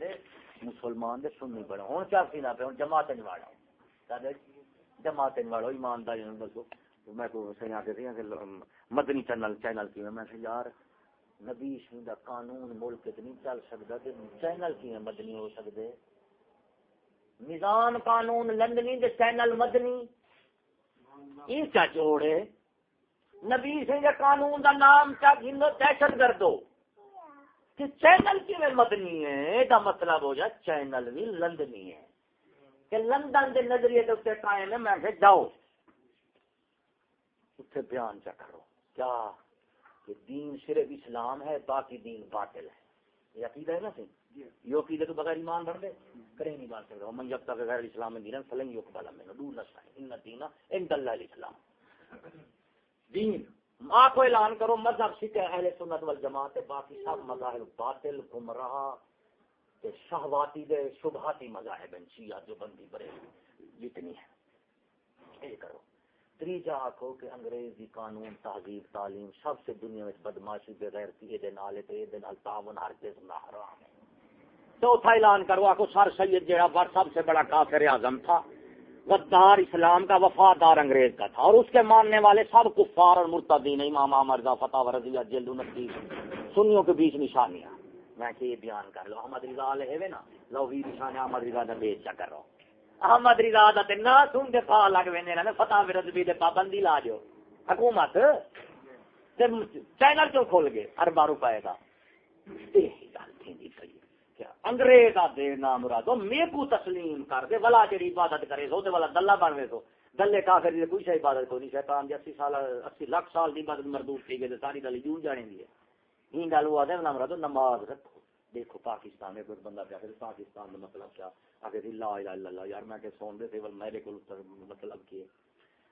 دے، مسلمان دے سنی بڑا ہوں کیا سینا پہ ہوں جماعت واڑا جماعت واڑا ایمانداری دسو۔ میں کو سیا کہ مدنی چینل چینل کی میں کہ یار، نبی دا قانون ملک نہیں چل سکتا کہ چینل کی مدنی ہو سکتے نظام قانون لندنی دے چینل مدنی؟ یہ کیا جوڑے۔ نبی سنگھ قانون دا نام کیا گھنو دہشت گردو۔ کہ چینل کی میں مدنی ہے، دا مطلب ہو جائے چینل بھی لندنی ہے۔ کہ لندن دے نظریے دے اتنے قائم ہے، میں کہ جاؤ۔ اتنے بیان چا کرو۔ کیا کہ دین صرف اسلام ہے، باقی دین باطل ہے۔ یہ عقیدہ ہے نا سی یہ عقیدہ تو بغیر ایمان بڑھ دے۔ کرے نہیں بات سکتا من جب تک غیر اسلام میں دینا فلنگ یوک بالا میں دور نہ سائیں ان دینا ان اللہ الاسلام۔ دین۔ آپ کو اعلان کرو، مذہب سکھ اہل سنت والجماعت باقی سب مذاہب باطل، گمراہ تے شہواتی دے شبہاتی مذاہب ہیں۔ شیعہ جو بندی بڑے جتنی ہے یہ کرو۔ تیجا آخو کہ انگریزی قانون، تہذیب، تعلیم سب سے دنیا میں بدماشی بغیر تیے دے نالے تے اے دے نال تعاون ہر چیز نہ حرام ہے۔ چوتھا اعلان کروا کو سر سید جہاں پر سب سے بڑا کافر اعظم تھا۔ غدار اسلام کا وفادار انگریز کا تھا اور اس کے ماننے والے سب کفار اور مرتدین، امام مرزا فتح رضیہ جلد انتیس سنیوں کے بیچ نشانیاں۔ میں کہ یہ بیان کر لو، احمد رضا ہے نا لو بھی نشان احمد رضا نے بیچ چا کر رہا احمد رضا دا تے نہ سن دے پا لگ وینے نے فتح رضوی دے پابندی لا دیو حکومت تے چینل کیوں کھول گئے؟ اربا روپے کا یہی گل تھی پئی انگریز دے نام مرادو میکو تسلیم کر دے، ولا جڑی عبادت کرے سو، تے والا دلہ بنوے سو۔ دلے کافر دی کوئی شے عبادت کوئی شیطان دی 80 سال 80 لاکھ سال دی عبادت مردود تھی گئے ساری گل جون جانے دی ہے۔ این گل ہوا دے نام مرادو نماز رکھو۔ دیکھو پاکستان میں کوئی بندہ پیا پاکستان دا مطلب کیا؟ اگر لا الہ الا اللہ، یار میں کہ سون دے تے ول میرے کول مطلب کی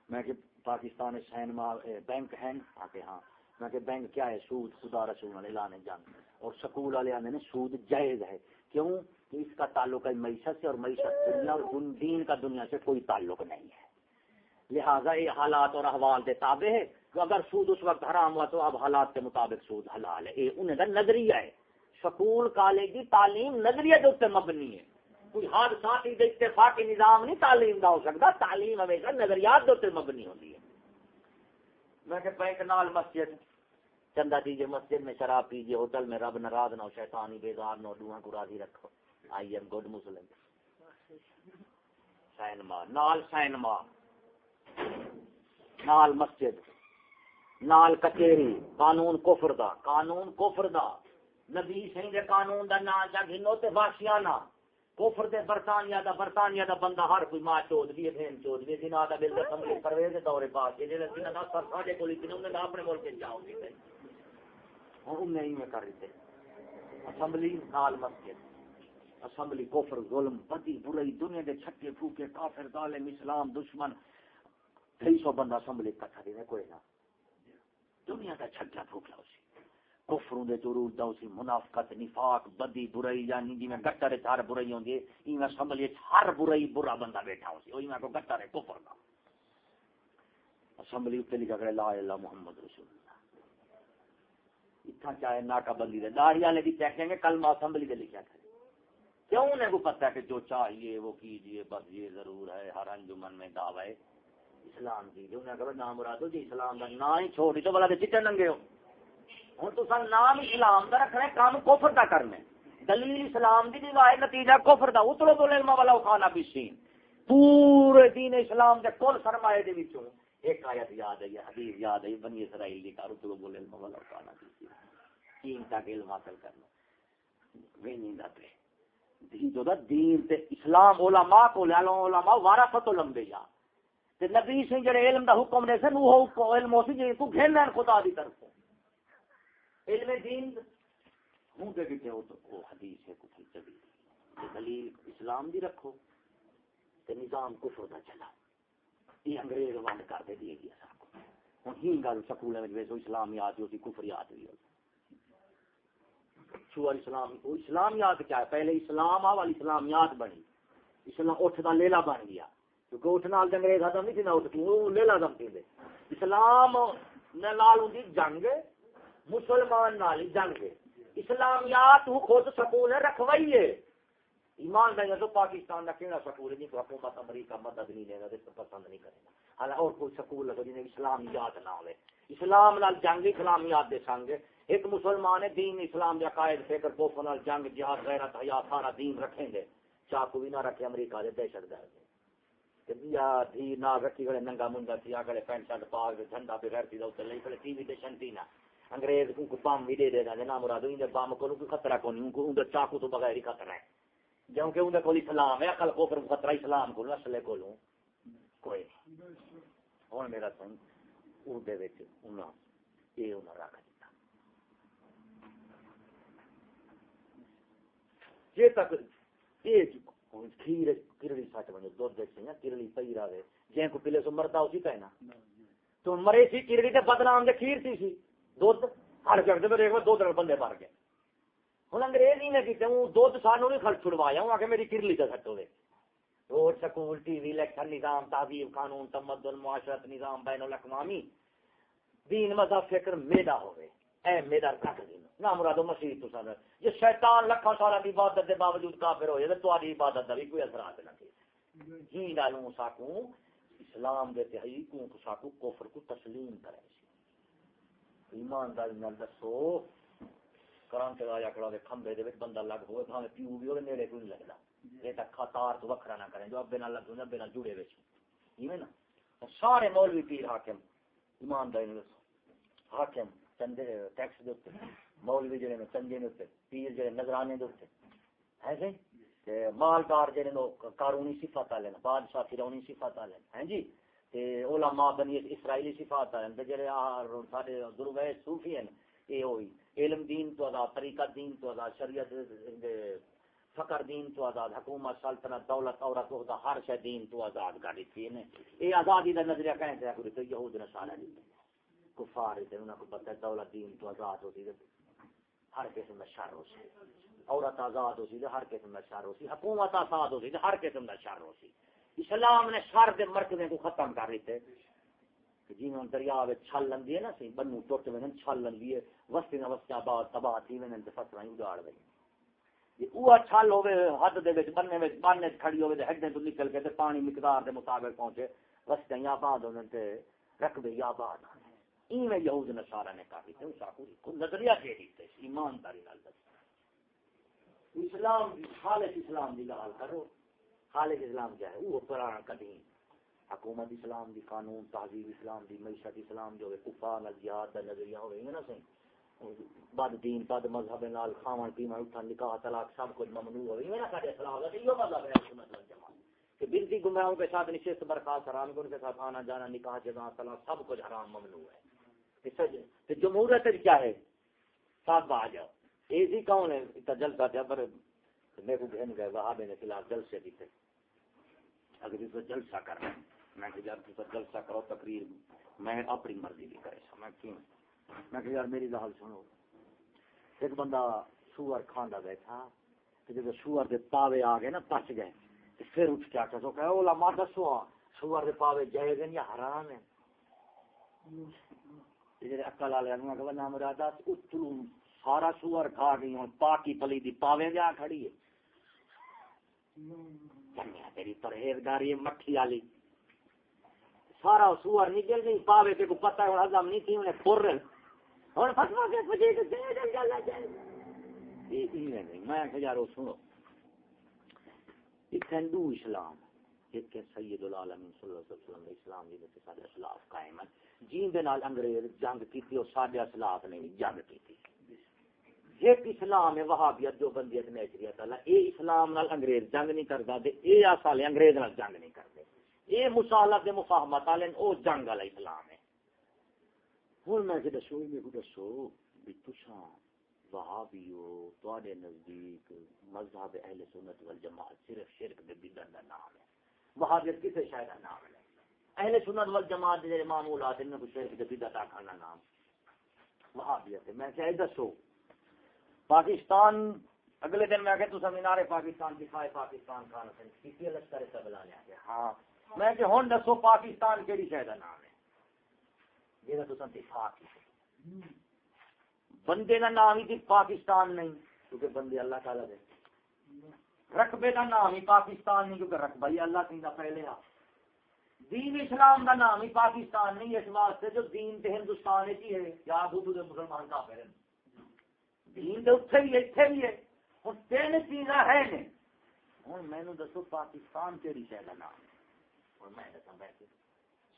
میں کہ پاکستان سینما بینک ہیں ہاں کہ ہاں میں کہ بینک کیا ہے؟ سود، خدا رسول والے لانے جان۔ اور سکول والے آنے سود جائز ہے۔ کیوں کہ اس کا تعلق ہے معیشت سے اور معیشت دنیا اور دین کا دنیا سے کوئی تعلق نہیں ہے۔ لہذا یہ حالات اور احوال دے تابع ہے کہ اگر سود اس وقت حرام ہوا تو اب حالات کے مطابق سود حلال ہے۔ یہ انہیں کا نظریہ ہے۔ سکول، کالج کی تعلیم نظریہ کے اتنے مبنی ہے۔ کوئی حادثات اتفاقی نظام نہیں تعلیم کا ہو سکتا۔ تعلیم ہمیشہ نظریات کے اتنے مبنی ہوتی ہے۔ میں کہ بینک نال مسجد چندہ دیجیے مسجد میں شراب پیجیے ہوٹل میں رب ناراض، نہ ہو شیطانی، بیزار، نہ ہو دعا کو راضی رکھو۔ I am good Muslim cinema نال سینما نال مسجد، نال کچہری، قانون کفر دا، قانون کفر دا۔ نبی سنگھ دے قانون دا نا جا گھنو تے باشیانہ کفر دے برطانیہ دا برطانیہ دا بندہ ہر کوئی ماں چود بھی بہن چود بھی دن دا بل اسمبلی پرویز دے دورے پاس جے دے دن دا سر ساڈے کولی تے انہاں اپنے ملک جاؤ دی ہوں نہیں میں کر رہے اسمبلی نال مسجد۔ اسمبلی کوفر ظلم، بدی، برائی، دنیا دے چھٹے پھوکے، کافر، ظالم، اسلام، دشمن۔ کئی سو بندہ اسمبلی کٹھا دے کوئی نہ۔ دنیا دا چھٹا پھوکا اسی۔ کفروں دے ضرور دا اسی، منافقت، نفاق، بدی، برائی یعنی جی میں گٹر چار برائی ہوندی ہے، ای میں اسمبلی ہر برائی برا بندہ بیٹھا اسی اوہی میں کو گٹر ہے، کفر دا۔ اسمبلی تے لکھا کرے لا الہ محمد رسول اللہ۔ اتنا چاہے ناکا بندی دے داڑھی والے بھی چیکیں گے، کل اسمبلی دے لکھا کرے کیوں انہیں کو پتہ ہے کہ جو چاہیے وہ کیجیے، بس یہ ضرور ہے، ہر انجمن میں دعوی اسلام کی، جو انہیں کہا نام مراد ہو جی اسلام کا نام ہی چھوڑی تو بلا دے چٹے ننگے ہو۔ ہوں تو سن نام اسلام کا رکھنا کام کوفر کا کرنا دلیل اسلام کی دیوائے نتیجہ کوفر کا اترو تو علم والا کھانا بھی سین پورے دین اسلام کے کل سرمایہ دے وچوں۔ ایک آیت یاد ہے حدیث یاد ہے بنی اسرائیل دی کارو تو بولے علم والا کھانا بھی سین تین تک علم حاصل کرنا۔ وہ نہیں دے دین جو دا، دین تے اسلام علماء کو لے لو، علماء وارثت الانبیاء۔ تے نبی سے جڑے علم دا حکم نے سن، وہ علم اسی جے کو گھنن خدا دی طرف علم دین، ہوں دے کہ وہ تو حدیث ہے کچھ چلی۔ دلیل اسلام دی رکھو۔ تے نظام کفر دا چلا۔ یہ انگریز ونڈ کر دے دیے گیا جی سب کو ہوں ہی گل سکول میں اسلام یاد ہوتی، کفر یاد ہوئی ہوتی سور اسلام اسلام یاد کیا ہے؟ پہلے اسلام، آ والی اسلام یاد بنی۔ اسلام اٹھ دا لیلا بن گیا۔ کیونکہ اٹھ نال انگریز ختم نہیں تھی، نہ اٹھ تو لیلا دم تھی اسلام نال ہوں جنگ، مسلمان نال جنگ۔ اسلامیات خود سکول رکھوائیے۔ ایمان دیں تو پاکستان کا کہڑا سکول ہے؟ جن کو حکومت امریکہ مدد نہیں دے گا تو پسند نہیں کرے گا حالانکہ اور کوئی سکول لگو جنہیں اسلام یاد نہ ہوئے۔ اسلام نال جنگ، اسلام یاد دے سنگ۔ ایک مسلمان ہے، دین اسلام یا قائد فکر کوفر نال جنگ، جہاد، غیرت، حیا، سارا دین رکھیں گے چاقو بھی نہ رکھے امریکہ دے، دہشت گرد دیا دھی نہ رکھی، گڑے ننگا منگا تھی آگے پینٹ شرٹ پا کے جھنڈا بغیر تھی تو لئی کھڑے ٹی وی تے شنتی نہ۔ انگریز کو بم بھی دے دے دا نا مراد ان بم کو خطرہ کو نہیں ان چاقو تو بغیر ہی خطرہ ہے۔ جوں کہ اندر کوئی اسلام ہے، عقل کو پھر خطرہ اسلام کو اصلے کو لوں کوئی نہیں۔ ہوں میرا سن، اردے وچ انہاں یہ انہاں رکھ دیتا جے تک یہ جی، کھیر، کرڑی سچ بنے دودھ دیکھ سی کرڑی پئی رہے۔ جے کو پلے سو مرتا اسی کہنا تو مرے سی کرڑی تے بدنام دے کھیر سی سی دودھ ہر جگہ تے دیکھ دو تین بندے مر گئے۔ ہوں انگریز ہی نے کیتے ہوں دھد سانو نہیں خرچ چھڑوایا ہوں آگے میری کرلی کا سٹو دے روڈ سکول ٹی وی الیکشن نظام تعزیب قانون تمدن معاشرت نظام بین الاقوامی دین مذہب فکر میدا ہوئے اے میدا رکھ دین نہ مرادو مسیح تو سن یہ شیطان لکھا سارا دی عبادت دے باوجود کافر ہو جائے تو تاری عبادت دا بھی کوئی اثرات نہ کی جی ڈالوں ساکوں اسلام دے تہائی کو ساکوں کفر کو تسلیم کرے ایمانداری نال دسو کران کے آیا کھڑا دے کھمبے دے وچ بندہ لگ ہوئے پیو بھی ہوے نیڑے کوئی لگدا۔ تک خطار تو وکھرا نہ کریں جو ابے نال ابے نال جڑے وچ۔ ایویں نا؟ سارے مولوی پیر حاکم ایمانداری نال حاکم چندے ٹیکس دے اوپر مولوی جڑے نے چندے دے اوپر پیر جڑے نظرانے دے اوپر۔ ہے سی تے مالدار جڑے نو قانونی صفات والے نے بادشاہ فرعونی صفات والے ہیں جی؟ تے علماء بنی اسرائیلی صفات والے تے جڑے سارے صوفی ہیں اے ہوئی۔ علم دین تو آزاد، طریقہ دین تو آزاد، شریعت فقر دین تو آزاد، حکومت، سلطنت، دولت، عورت ہوتا ہر شے دین تو آزاد گاڑی تھی نے اے آزادی دا نظریہ کہیں سے کوئی تو یہود نے سارا دی کفار تے انہاں کو پتہ دولت دین تو آزاد ہوتی ہے۔ ہر قسم دا شر ہو سی عورت آزاد ہو سی ہر قسم دا شر ہو سی حکومت آزاد ہو سی ہر قسم دا شر ہو سی اسلام نے شر دے مرکزیں کو ختم کر دیتے۔ جی ہوں دریا چھل لگی ہے نا سی، بنو ٹوٹ میں چھل لگی ہے وسطی نہ وسطی آباد تباہ تھی میں فصل اجاڑ گئی۔ جی وہ چھل ہوے حد دے وچ، بننے وچ، بانے کھڑی ہوے تے ہڈے تو نکل کے تے پانی مقدار دے مطابق پہنچے۔ وسطی آباد ہونے تے رکھ دے آباد این میں یہود نصارا نے کہا تے اس کو نظریہ دے دیتے ایمانداری نال دس اسلام خالص اسلام دی گل کرو۔ خالص اسلام کیا ہے وہ قرآن قدیم حکومت اسلام دی قانون، تہذیب اسلام دی، معیشت اسلام جو ہے کفار نال جہاد دا نظریہ ہوے نا سہی۔ بد دین، بد مذہب نال کھاون، پیون، اٹھن، نکاح، طلاق، سب کچھ ممنوع ہوے نا کڈے اسلام دا، یہ مذہب ہے سنت والجماعت کہ بنتی گمراہوں کے ساتھ نشست برخاست حرام کو ان کے ساتھ آنا جانا، نکاح جزا طلاق، سب کچھ حرام ممنوع ہے۔ تو جمہوریت کیا ہے؟ ساتھ آ جاؤ ایسی کون ہے؟ اتنا جلسہ تھا، پر میرے کو گھن گئے وہاں نے خلاف جلسے بھی تھے اگر اس کو جلسہ کرنا ہے میں کہ یار تو جلسہ کرو تقریر میں اپنی مرضی بھی کرے میں کیوں؟ میں کہ یار میری گل سنو۔ ایک بندہ سور کھاندا بیٹھا جب سور دے پاوے آ گئے نا پچ گئے پھر اٹھ کے تو کہ اولا دسو سور دے پاوے جائز ہیں یا حرام ہیں؟ والے کہ اتلو سارا سور کھا گئی ہوں پاکی پلی دی پاوے جا کھڑی ہے۔ تیری پرہیزگاری مکھی والی۔ سارا سور نکل گئی پاوے تے کو پتہ ہے ہزم نہیں تھی انہیں پھر اور فتوا کے پجے تے دے دے گل جائے یہ نہیں میں کہ یار سنو ایک ہندو اسلام ایک کہ سید العالمین صلی اللہ علیہ وسلم اسلام دی تے سارے اسلاف قائم ہیں جین دے نال انگریز جنگ کیتی اور سارے اسلاف نے جنگ کیتی ایک اسلام ہے وہابیت جو بندیت نیچریت اللہ اے اسلام نال انگریز جنگ نہیں کردا تے اے اصل انگریز نال جنگ نہیں کردا یہ مسالت مفاہمت والے او جنگ والا اسلام ہے۔ ہوں میں کہ دسو میں کو دسو بھی تساں وہابیو تواڈے نزدیک مذہب اہل سنت والجماعت صرف شرک دے بدعت دا نام ہے۔ وہابیت کسے شاید دا نام ہے اہل سنت والجماعت دے معمولات ان کو شرک دے بدعت آکھنا نام۔ وہابیت میں کہ دسو پاکستان، اگلے دن میں کہ تو سمینار پاکستان دکھائے پاکستان خان حسین کسی لشکر سے بلا لیا ہاں میں کہ ہوں دسو پاکستان کہڑی شہر کا نام ہے۔ جا تو دفاع کی بندے کا نام ہی پاکستان نہیں، کیونکہ بندے اللہ تعالی دے۔ رقبے کا نام ہی پاکستان نہیں، کیونکہ رقبہ ہی اللہ تین پہلے آ۔ دین اسلام کا نام ہی پاکستان نہیں، اس واسطے جو دین تے ہندوستان وچ ہی ہے۔ یا بدھو دے مسلمان کا پھر دین دے اتنے بھی اتنے بھی ہے۔ ہوں تین چیزاں ہے نے۔ ہوں مینو دسو پاکستان کہڑی شہر کا نام۔ اور میں دسا بیٹھے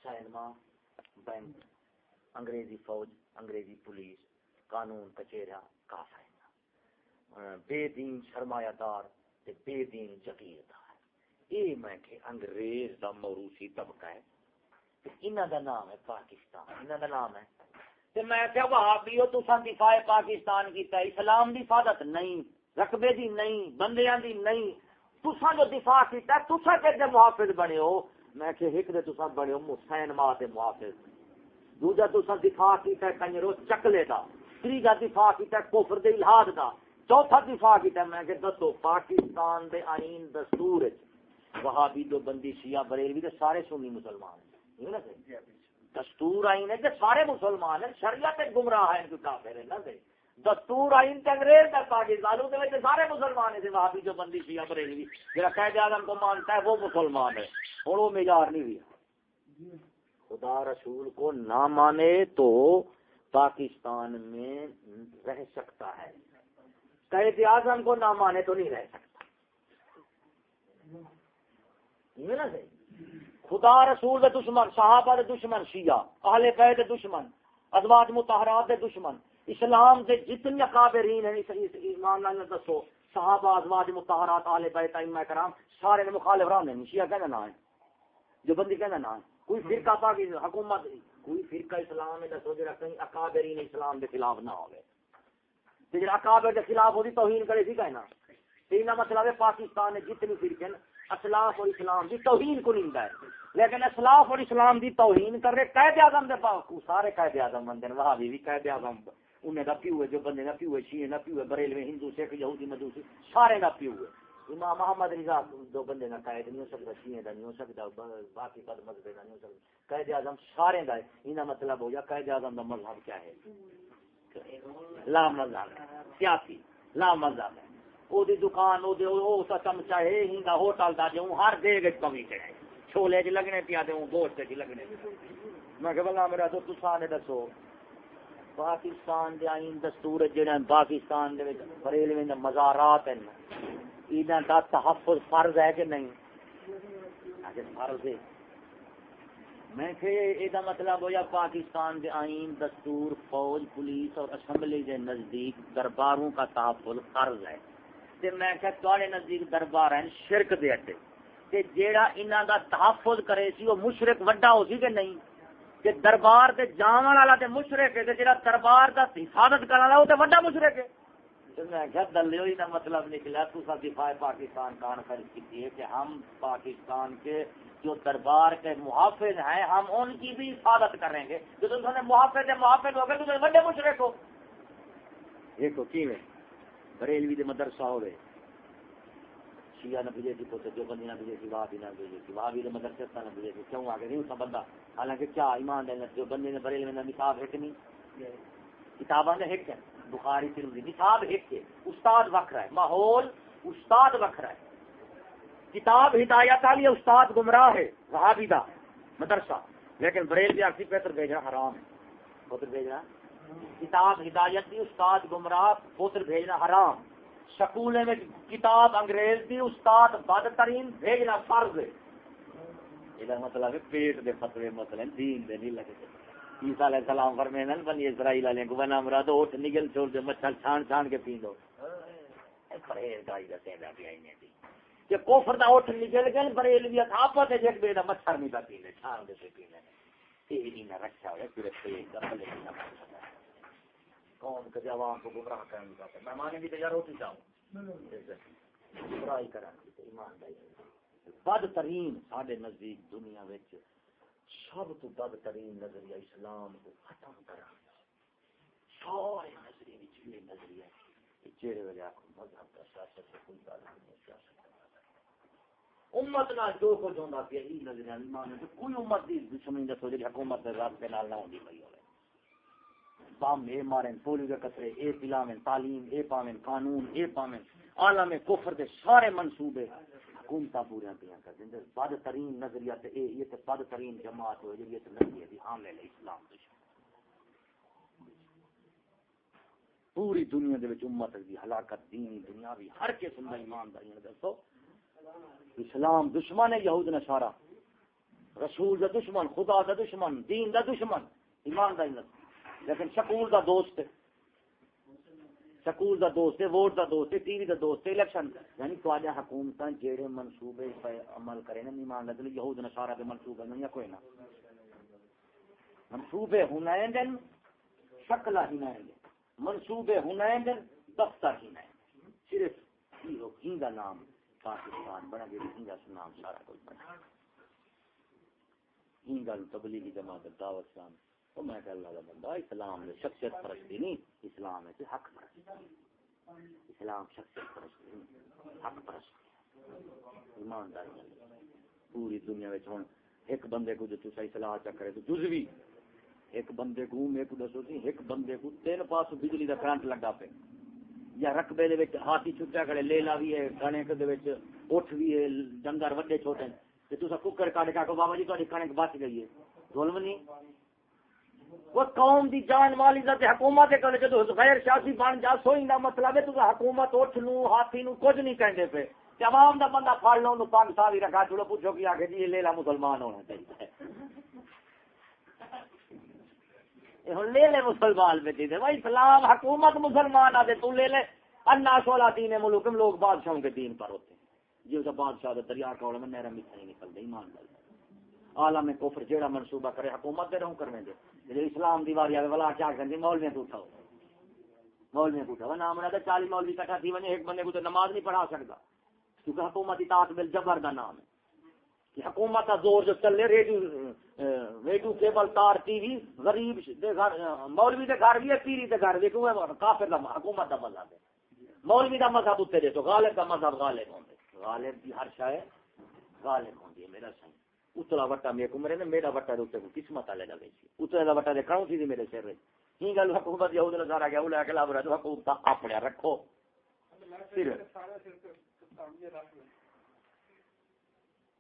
سینما بینک، انگریزی فوج، انگریزی پولیس، قانون کچہرا کافی بے دین سرمایہ دار تے بے دین جگیردار یہ میں کہ انگریز دا موروثی طبقہ ہے۔ انہ دا نام ہے پاکستان انہ دا نام ہے۔ تے میں کہ وہابی ہو، تساں دفاع پاکستان کیتا ہے۔ اسلام دی حفاظت نہیں، رقبے دی نہیں، بندیاں دی نہیں۔ تساں جو دفاع کیتا ہے، تساں کہ محافظ بنے ہو؟ میں کہ ایک دے تساں بنے ہو حسین ماں دے محافظ دوجا تساں دفاع کیتا ہے کنجرو چکلے دا۔ تیجا دفاع کیتا ہے کفر دے الہاد دا۔ چوتھا دفاع کیتا میں کہ دسو پاکستان دے آئین دستور وہابی دو بندی شیعہ بریلوی دے سارے سنی مسلمان ہیں۔ دستور آئین ہے کہ سارے مسلمان ہیں شریعت گمراہ ہیں کہ کافر ہیں نا دستور آئین تے انگریز دا پاکستان دے وچ سارے مسلمان ہیں وہابی جو بندی شیعہ بریلوی جڑا قائد اعظم کو مانتا ہے، وہ مسلمان ہے۔ اور وہ معیار نہیں ہوا خدا رسول کو نہ مانے تو پاکستان میں رہ سکتا ہے۔ قید اعظم کو نہ مانے تو نہیں رہ سکتا۔ خدا رسول دے دشمن، صحابہ دے دشمن، شیعہ، اہل بیت دے دشمن، ازواج متحرات دے دشمن۔ اسلام دے جتنے اکابرین ہیں، اس ایمان نال دسو۔ صحابہ، ازواج متحرات اہل بیت، ائمہ کرام، سارے نے مخالف رہنے ہیں۔ شیعہ کہنا نہ ہے۔ جو بندی کہنا نہ ہے۔ کوئی فرقہ پاکی حکومت کوئی فرقہ اسلام میں دسو جڑا کہیں اکابرین اسلام دے خلاف نہ ہوے جی اکابر کے خلاف ہوتی توہین کرے سی کہنا۔ تین مطلب ہے پاکستان نے جتنی فرقے ہیں، اسلاف اور اسلام دی توہین کو نہیں ہے۔ لیکن اسلاف اور اسلام دی توہین کر رہے قید اعظم دے پاس سارے قید اعظم بندے وہاں بھی قید اعظم انہیں دا پیو ہے جو بندے دا پیو ہے شیعہ دا پیو ہے بریلوی، ہندو، سکھ، یہودی مجوسی سارے دا پیو ہے امام محمد رضا دو بندے دا قید نہیں ہو سکتا، شیعہ دا نہیں ہو سکتا، باقی قد مذہب دا نہیں ہو سکتا۔ قید اعظم سارے دا ہے۔ انہاں مطلب ہو یا قید اعظم دا مذہب کیا ہے؟ لا مذہب سیاسی لا مذہب ہے وہ دکان وہ چمچا ہے ہنگا ہوٹل دا دوں ہر دے گے کمی چڑھے۔ چھولے چ لگنے پیا دوں گوشت چ لگنے میں کہ بلا میرا تو تسا نے دسو پاکستان دے آئین دستور جڑے پاکستان دے بریلوی دے مزارات ہیں۔ انہاں دا تحفظ فرض ہے کہ نہیں؟ اگر فرض ہے۔ میں کہ یہ مطلب ہو یا پاکستان کے آئین دستور، فوج، پولیس اور اسمبلی کے نزدیک درباروں کا تحفظ فرض ہے۔ تے میں کہ تواڈے نزدیک دربار ہیں شرک دے اٹے تے جیڑا انہاں دا تحفظ کرے سی، وہ مشرک وڈا ہو سی کہ نہیں؟ کہ دربار تے جاون والا تے مشرک ہے تے جیڑا دربار دا حفاظت کرن والا وہ تے وڈا مشرک ہے۔ میں کیا دلیو ہی مطلب نکلا تو سا دفاع پاکستان کانفرنس کی ہے کہ ہم پاکستان کے جو دربار کے محافظ ہیں ہم ان کی بھی حفاظت کریں گے۔ جو تم نے محافظ محافظ ہو گئے تو بڑے مشرق ہو۔ دیکھو کی بریلوی دے مدرسہ ہو گئے شیعہ نہ بھیجے تھی پوتے جو بندی نہ بھیجے تھی وہاں بھی نہ بھیجے تھی وہاں بھی دے مدرسے نہ بھیجے تھی کیوں؟ آگے نہیں ہوتا بندہ۔ حالانکہ کیا ایمان دینا جو بندے نے بریلوی نے نصاب ہے نہیں؟ کتاباں نے ہے بخاری، ترمذی، نصاب ہک ہے استاد وکھرا ہے، ماحول استاد وکھرا ہے۔ کتاب ہدایت والی استاد گمراہ ہے وہابی دا مدرسہ۔ لیکن بریل بھی آخری پتر بھیجنا حرام ہے۔ پتر بھیجنا؟ کتاب ہدایت دی استاد گمراہ پوتر بھیجنا حرام۔ سکول میں کتاب انگریز دی، استاد بدترین بھیجنا فرض ہے۔ مطلب ہے پیٹ دے فتوے مطلب دین دے نہیں لگے۔ عیسیٰ علیہ السلام فرمینا بنی اسرائیل والے کو بنا مراد اٹھ نگل چھوڑ دے مچھر چھان چھان کے پی دو پرہیزگاری دا سیدا بھی آئی نہیں کہ کوفر دا اٹھ نکل گئے، بریلوی آپ سے جگ بے مچھر نہیں دا پینے چھان دے سے پینے تیری نہ رکھا ہوا پورے پیٹ کا پلے نہ قوم کے عوام کو گمراہ کرنے کا میں مانے بھی تیار ہوتی چاہوں برائی کرانی ایمانداری بدترین سارے نزدیک دنیا وچ سب تو بدترین نظریہ اسلام کو ختم کرا۔ سارے نظریے یہ نظریہ چہرے والے آخو مذہب کا سیاست سے کوئی تعلق نہیں سیاست امت نال جو کچھ ہوندا پیا ای نظر ایمان کوئی امت دی دشمنی دسو جی حکومت دے رات کے نال نہ ہوندی پئی ہوے۔ بام اے مارن پولیو کے قطرے، اے پلاویں تعلیم، اے پاویں، قانون، اے پاویں، عالم کفر دے سارے منصوبے حکومت پوریا پیا کر دیں بد ترین نظریہ تے اے، یہ تے بد ترین جماعت ہو جی نظریہ دی حامل اسلام دشمن پوری دنیا دے وچ امت دی ہلاکت دینی دنیاوی ہر قسم دا ایمانداری یعنی دسو۔ اسلام دشمن ہے، یہود نصارا رسول دا دشمن، خدا دا دشمن، دین دا دشمن ایمانداری لیکن سکول دا دوست سکول دا دوست ووٹ دا دوست ٹی وی دا دوست الیکشن۔ یعنی تو حکومت جہے منصوبے پہ عمل کرے نا، ایمان لگ یہود نصارا کے منصوبے نہیں یا کوئی نہ۔ منصوبے ہنائندن شکل ہنائندن منصوبے ہنائندن دفتر ہنائندن صرف ہی دا نام پاکستان بنا گیا ہی نام سارا کچھ بنا۔ ہی گل تبلیغی جماعت دعوت اسلام تو میں کہ اللہ کا بندہ، اسلام میں شخصیت پرستی نہیں، اسلام ہے حق پرستی اسلام شخصیت پرستی نہیں، حق پرستی ایمانداری پوری دنیا میں ہوں ایک بندے کو جو تصا اصلاح چکرے تو جزوی ایک بندے کو میں کو دسو سی ایک بندے کو تین پاس بجلی کا کرنٹ لگا پہ یا رقبے دے ہاتھی چھٹیا کرے، لیلا بھی ہے کنک اٹھ بھی ہے ڈنگر وڈے چھوٹے تے تسا ککر کاٹ کے بابا جی تاری کنک بچ گئی ہے۔ ظلم نہیں وہ قوم دی جان والی ذات حکومت دے کر جدو غیر سیاسی بن جا، سوئی دا مطلب ہے تو حکومت اٹھ لوں، ہاتھی نو کچھ نہیں کہندے پہ تے عوام دا بندہ پھڑ لو نو پاک ساوی رکھا چلو پوچھو کہ آگے جی لیلا مسلمان ہونا چاہیے۔ ہن لے لے مسلمان بیٹھے دے بھائی اسلام حکومت مسلمان آ دے، تو لے لے انا سولا دین ملک لوگ بادشاہوں کے دین پر ہوتے ہیں۔ جی بادشاہ دریا کوڑ میں نہر میٹھا نہیں نکلتے ایمان دل عالم کفر جیڑا منصوبہ کرے، حکومت دے رہوں کرنے دے۔ جی اسلام دیواری آگے والا کیا کریں مولویاں تو اٹھاؤ۔ مولویاں تو اٹھاؤ۔ نام رہا چالی مولوی کٹھا تھی وجہ ایک بندے کو تو نماز نہیں پڑھا سکتا کیونکہ حکومت اطاعت بل جبر کا نام ہے۔ کہ حکومت کا زور جو چل رہے ریڈیو ریڈیو کیبل، تار، ٹی وی، غریب دے گھر، مولوی دے گھر بھی ہے، پیری دے گھر بھی کیوں کافر دا حکومت دا مذہب ہے۔ مولوی دا مذہب اتنے دے تو غالب دا مذہب غالب ہوں غالب کی ہر شاید غالب ہوں میرا صحیح اتلا وٹا میرے کو مرے میرا وٹا روتے کو قسمت والے لگے سی اتلا دا وٹا دے کھاؤں سی میرے سر رہی ہی گل حکومت یہود نے سارا گیا اولا کے لاب رہا حکومت اپنے رکھو پھر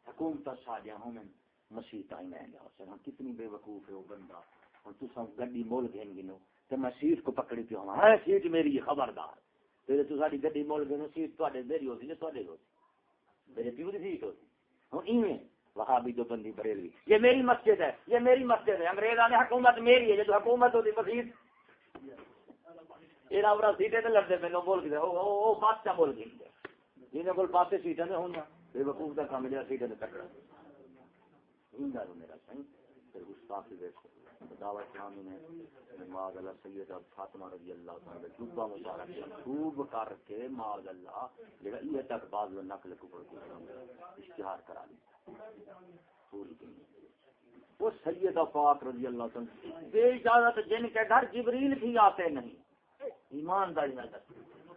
حکومت ساجا ہوں میں مسیح آئی میں گیا سر ہم کتنی بے وقوف ہے وہ بندہ اور تو سب گڈی مول گئے گنو تو میں سیٹ کو پکڑی پی ہوں ہے سیٹ میری خبردار پھر تو ساری گڈی مول گئے سیٹ تے میری ہوتی نا تے ہوتی میرے پیو کی سیٹ ہوتی ہوں ایویں وہابی جو بندی بریلوی یہ میری مسجد ہے، یہ میری مسجد ہے۔ انگریزا نے حکومت میری ہے جو حکومت ہوتی مسجد یہ نہ سیٹیں تو لڑتے پہ بول کے وہ چا بول گئی جنہیں کو پاسے سیٹیں ہونا بے وقوف دا کام ملیا سیٹیں تکڑا۔ میرا سہی پھر اس گستاخی دیکھو دعوت اسلامی نے ماض اللہ سید فاطمہ رضی اللہ تعالی چوبا مبارک خوب کر کے ماض اللہ جگہ یہ تک بعض نقل کو اشتہار کرا لیا پوری دنیا۔ وہ سید افاق رضی اللہ عنہ بے اجازت جن کے گھر جبریل بھی آتے نہیں، ایمانداری نہ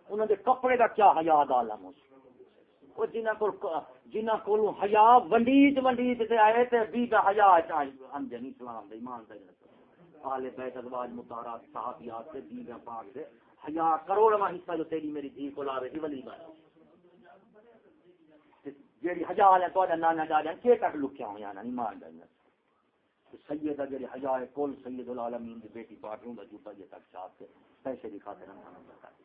انہوں نے کپڑے کا کیا حیات عالم اس وہ جنہ کو جنہ کو حیا ونڈیت ونڈیت سے آئے تھے بی کا حیا انجن اسلام دے ایمانداری نہ آل بیت ازواج مطہرات صحابیات سے بی کا پاک سے حیا کروڑواں حصہ جو تیری میری دھی کو لا رہی ولی بات جیڑی حجال ہے تو نانا دادا کے تک لکیا ہوں یا نہیں مان دینا سید جیڑی حجا ہے، کل سید العالمین دی بیٹی پاک ہوں جوتا یہ تک چاہت کے پیسے دکھا دینا ہم بتا دی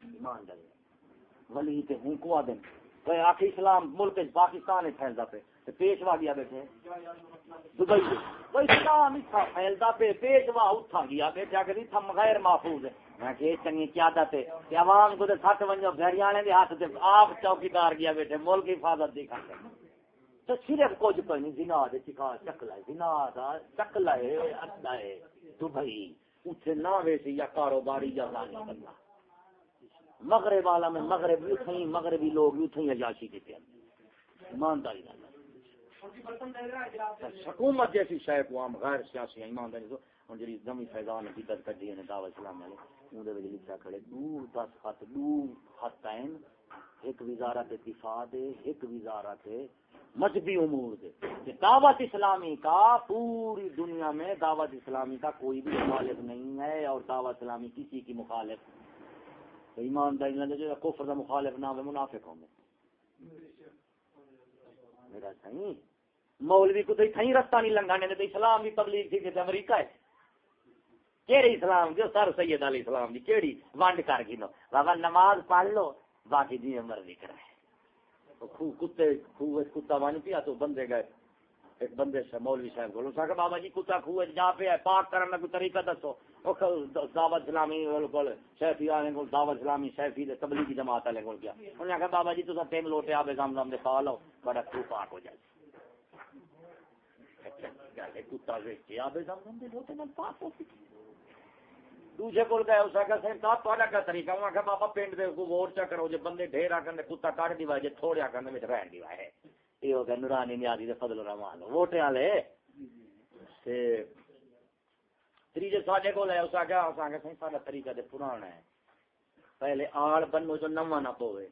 ایمان دینا ولی تے ہوں کو آدم۔ آخری اسلام ملک پاکستان ہے پھیلتا پہ پیشوا گیا بیٹھے۔ دبئی وہ اسلام ہی پھیلتا پہ پیشوا اٹھا گیا بیٹھا کہ تھا غیر محفوظ ہے۔ میں کہ چنگی قیادت ہے۔ کہ عوام کو سٹ ونجو گھریانے دے ہاتھ سے آپ چوکیدار گیا بیٹھے۔ ملک حفاظت دیکھا تو صرف کچھ کوئی نہیں جنا دے چکا، چکلا ہے۔ جنا دا چکلا ہے اڈا ہے۔ دبئی اتنے نہ ویسے یا کاروباری یا لانی بندہ مغرب والا میں مغرب اتھیں مغربی لوگ اتھیں عجاشی کے تھے ایمانداری نہ حکومت جیسی شاید کو عام غیر سیاسی ایمانداری تو ہوں جی زمی فیضان حقیقت کٹی ہے دعوت اسلام والے لکھا کھڑے، دور دس خط، دور خط این ایک وزارت دفاع دے، ایک وزارت مذہبی امور دے۔ دعوت اسلامی کا پوری دنیا میں دعوت اسلامی کا کوئی بھی مخالف نہیں ہے، اور دعوت اسلامی کسی کی مخالف ایمانداری نہ جو کفر دا مخالف نہ ہوے منافق ہوں میرا صحیح مولوی کو تو تھیں رستہ نہیں لنگانے دے، اسلام دی تبلیغ تھی کہ امریکہ ہے۔ کیڑی اسلام جو سر سید علی اسلام دی، کیڑی؟ وانڈ کر گنو بابا نماز پڑھ لو، باقی جی مرضی کرے۔ خو کتے خو کتا وان پیا تو بندے گئے۔ ایک بندے سے مولوی صاحب کو سا بابا جی کتا خو جا پہ ہے، پاک کرنے کا کوئی طریقہ دسو۔ دعوت اسلامی کول شیفی والے کول، دعوت اسلامی شیفی دے تبلیغی جماعت والے کول کیا۔ انہوں نے کہا بابا جی تو تین لوٹے آبے زمزم دے کھا لو، بڑا خو پاک ہو جائے۔ اچھا، کتا ویچ کے آبے زمزم دے لوٹے نال پاک ہو دوسرے کول گئے اس کا سین کا تہاڈا کا طریقہ؟ انہاں کہ بابا، پنڈ دے کو ووٹ چا کرو جے بندے ڈھیر آ کنے کتا کاٹ دیوا جے تھوڑیا کنے وچ رہن دیوا ہے۔ یہ ہو گیا نورانی نیازی دے فضل الرحمان ووٹے والے تے تریجے ساڈے کول ہے اس کا اس کا سین ساڈا طریقہ تے پرانا ہے پہلے آڑ بنو جو نواں نہ پوے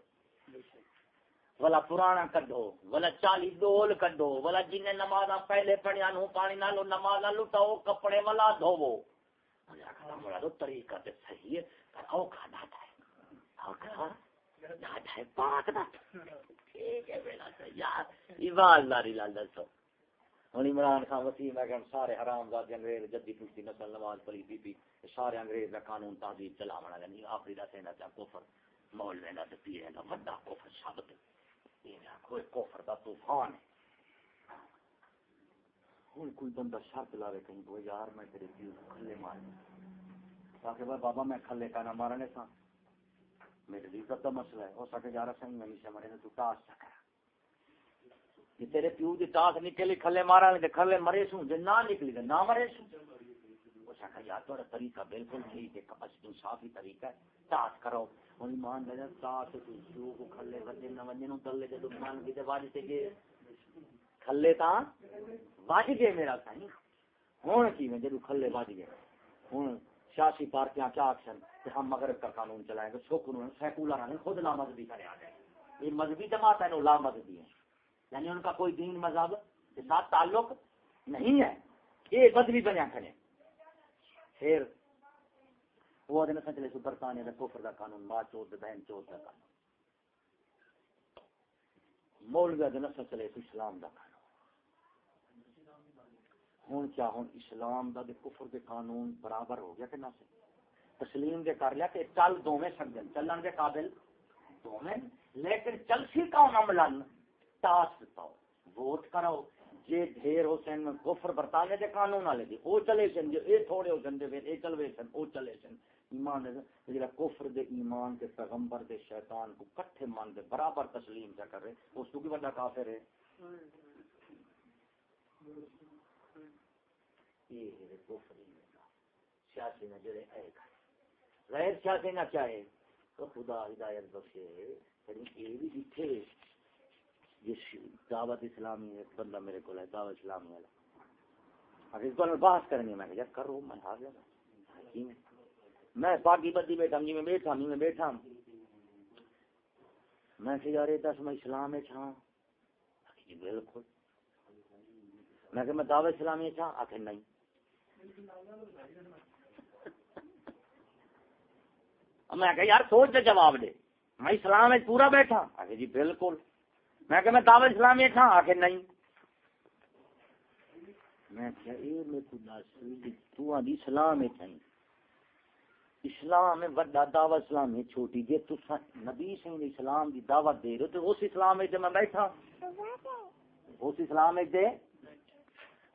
ولا پرانا کڈو ولا چالی ڈول کڈو ولا جن نماز پہلے پڑھیا نو پانی نہ لو نماز لٹاؤ کپڑے والا دھوو بڑا تو طریقہ تے صحیح ہے پر او کھانا ہے او کھانا ہے پاک دا ٹھیک ہے بیٹا یار ایمانداری لال دسو ہوں عمران خان وسیم ہے سارے حرام زاد انگریز، جدی نسل بی بی سارے انگریز کا قانون تہذیب نہیں، آخری چا کفر مول تے پی رہنا وڈا کفر شبد۔ کوئی کفر دا طوفان ہے۔ کوئی بندہ شرط کہیں وہ یار، میں تیرے پیو کھلے مار تاکہ بابا، میں کھلے کا نہ مارنے سا میرے لیے کا مسئلہ ہے ہو سکے یار سنگ میں نیچے مرے، تو ٹاس سکا کہ تیرے پیو دی ٹاس نکلی، کھلے مارا تے کھلے مرے سوں، جے نہ نکلی تے نہ مرے سوں۔ ہو سکا یار تھوڑا طریقہ بالکل ٹھیک ہے کپس انصافی طریقہ ہے۔ ٹاس کرو۔ ہن ایمان دے ٹاس تو پیو کو کھلے وجے نہ وجے نو دلے تے دکان کی تے واج تے گئے۔ کھلے تا بج گئے میرا سائیں ہوں کی میں جدو کھلے بج گئے؟ ہوں سیاسی پارٹیاں کیا آخر کہ ہم مغرب کا قانون چلائیں گے سکون سیکولر نے خود لا مذہبی کرے آ جائے یہ مذہبی جماعت ہے لا مذہبی ہے۔ یعنی ان کا کوئی دین مذہب کے ساتھ تعلق نہیں ہے، یہ مذہبی بنیا کھڑے پھر وہ دن چلے سو برطانیہ کا کوفر کا قانون، ماں چوت بہن چوت کا قانون۔ مولوی دن چلے سو اسلام کا قانون۔ ہوں کیا ہوں اسلام دا دے کفر دے قانون برابر ہو گیا کہ نہ سے تسلیم دے کر لیا کہ چل دو میں سجن چلن دے قابل دو لیکن چلسی کا نہ ملن؟ ٹاس پاؤ ووٹ کرو جے ڈھیر ہو سن کفر برطانیہ دے قانون والے دی، او چلے سن، جو اے تھوڑے ہو سن دے اے چلوے سن، او چلے سن۔ ایمان دے جڑا کفر دے، ایمان دے، پیغمبر دے، شیطان کو کٹھے مان دے، برابر تسلیم چا کر رہے۔ اس تو کی بڑا کافر ہے؟ یہ ہے کفر سیاسی نے جڑے اے غیر سیاسی نہ چاہے تو خدا ہدایت بخشے۔ یہ بھی دکھے یہ دعوت اسلامی ایک بندہ میرے کو ہے دعوت اسلامی والا۔ اگر اس بار بحث کریں گے میں کہ کرو، میں آ گیا۔ میں باقی بدی بیٹھا ہوں جی میں بیٹھا ہوں جی میں بیٹھا ہوں میں کہ یار دس میں اسلام ہے چھا جی بالکل۔ میں کہ میں دعوت اسلامی چھا آخر نہیں۔ میں کہ یار سوچ دے جواب دے. میں اسلام میں پورا بیٹھا۔ آگے جی بالکل. میں کہ میں دعوت اسلامی تھا آخر، نہیں. میں کیا اے میں تو دس تو آدھی اسلام میں تھیں اسلام میں بڑا دعوت اسلام ہے، چھوٹی جی تو نبی سے اسلام دی دعوت دے رہے تو اس اسلام میں میں بیٹھا۔ اس اسلام میں دے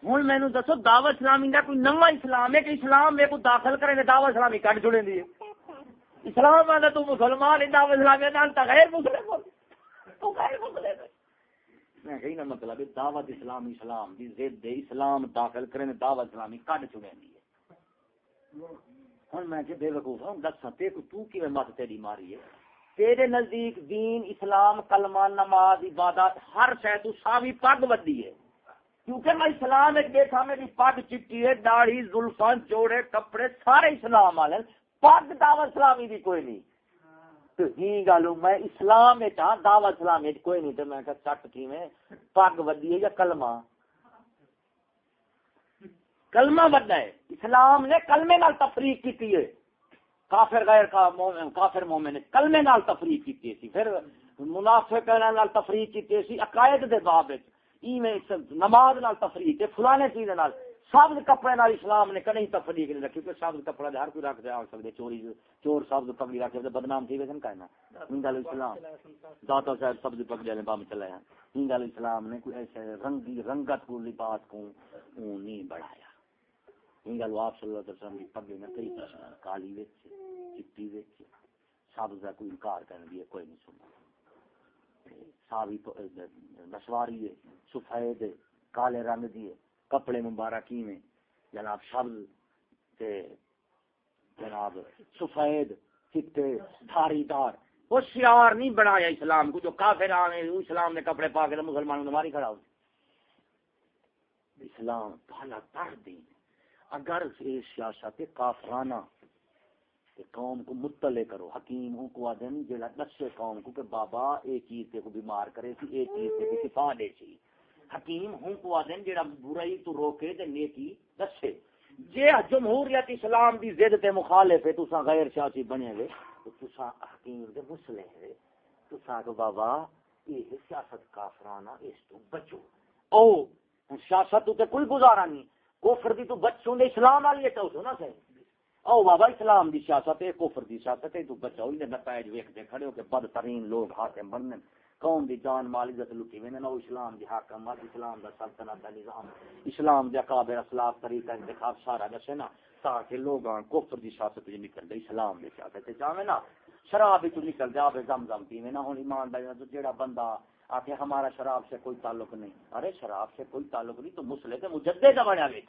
ہوں مینو دسو، دعوت اسلامی کا کوئی نوا اسلام ہے کہ اسلام میں کوئی داخل کرے دعوت اسلامی کٹ جڑے دی اسلام آتا تو مسلمان دعوت اسلامی جانتا غیر مسلم تو غیر مسلم میں کہیں نہ مطلب دعوت اسلام اسلام دی ضد اسلام داخل کرے دعوت اسلامی کٹ چڑے دی ہوں میں کہ بے وقوف ہوں دسا تے کو تو کی میں مت تیری ماری ہے؟ تیرے نزدیک دین، اسلام، کلمہ، نماز، عبادت، ہر شے تو ساوی پگ ودی ہے۔ کیونکہ میں اسلام ایک دیکھا میری پگ چٹی ہے، داڑھی زلفان چوڑے کپڑے، سارے اسلام والے۔ پگ دعوت اسلامی بھی کوئی نہیں۔ تو جی ہی گالو میں اسلام ہاں دعوت اسلامی کوئی نہیں۔ تو میں کہ چٹ تھی میں پگ ودی ہے یا کلمہ؟ کلمہ بڑا ہے۔ اسلام نے کلمے نال تفریق کی ہے۔ کافر غیر کا مومن، کافر مومن نے کلمے نال تفریق کی تھی پھر منافق نال تفریق کی تھی عقائد دے باب وچ۔ ایویں نماز نال تفریق تے فلانے چیز نال۔ سبز کپڑے نال اسلام نے کہیں تفریق نہیں رکھی کہ سبز کپڑا ہر کوئی رکھ دے آ سکدے چوری چور سبز پگڑی رکھ دے بدنام تھی ویسن کہنا ہنگل اسلام داتا صاحب سبز پگڑی والے بام چلے ہیں ہنگل اسلام نے کوئی ایسے رنگی رنگت کو لباس کو نہیں بڑھایا۔ ہنگل آپ صلی اللہ علیہ وسلم کی پگڑی میں کئی قسم کالی وچ چٹی وچ سبز کا کوئی انکار کرنے دی کوئی نہیں سننا۔ ساوی نسواری ہے سفید کالے رنگ دی۔ ہے کپڑے مبارکی میں جناب سبز تے جناب سفید چٹے دھاری دار وہ شیار نہیں بنایا اسلام کو، جو کافر آنے اسلام نے کپڑے پا کے تو مسلمانوں نے ماری کھڑا ہو۔ اسلام پہلا تر دین۔ اگر یہ سیاست کافرانہ قوم کو مطلع کرو، حکیم ہوں کو آدم جڑا دسے قوم کو کہ بابا ایک چیز تے کو بیمار کرے سی ایک چیز تے شفا دے سی۔ حکیم ہوں کو آدم جڑا برائی تو روکے تے نیکی دسے۔ جے جمہوریت اسلام دی ضد تے مخالف ہے، تساں غیر سیاسی بنے گے تو تساں حکیم دے مسلح ہے۔ تساں کو بابا، یہ سیاست کافرانہ، اس تو بچو۔ او، سیاست تو تے کوئی گزارا نہیں۔ کفر دی تو بچوں نے اسلام والی ہے، تو نا صحیح۔ او بابا، اسلام دی سیاست ہے، کفر دی سیاست ہے، تو بچاؤ نے نتائج ویکھتے کھڑے ہو کہ بدترین لوگ حاکم بننے قوم دی جان مال عزت لٹی وینے نہ اسلام دی حاکم مال اسلام دا سلطنت دا نظام، اسلام دے قابل اسلاف طریقہ انتخاب سارا دسے نا، تاکہ لوگ کفر دی سیاست وچ نکل دے اسلام دی سیاست تے جاویں نا۔ شراب وچ نکل جا بے زم زم پیویں نا۔ ہن ایمان دا جڑا بندہ آخر ہمارا شراب سے کوئی تعلق نہیں۔ ارے شراب سے کوئی تعلق نہیں تو مسلے کے مجدے کا بنیا گے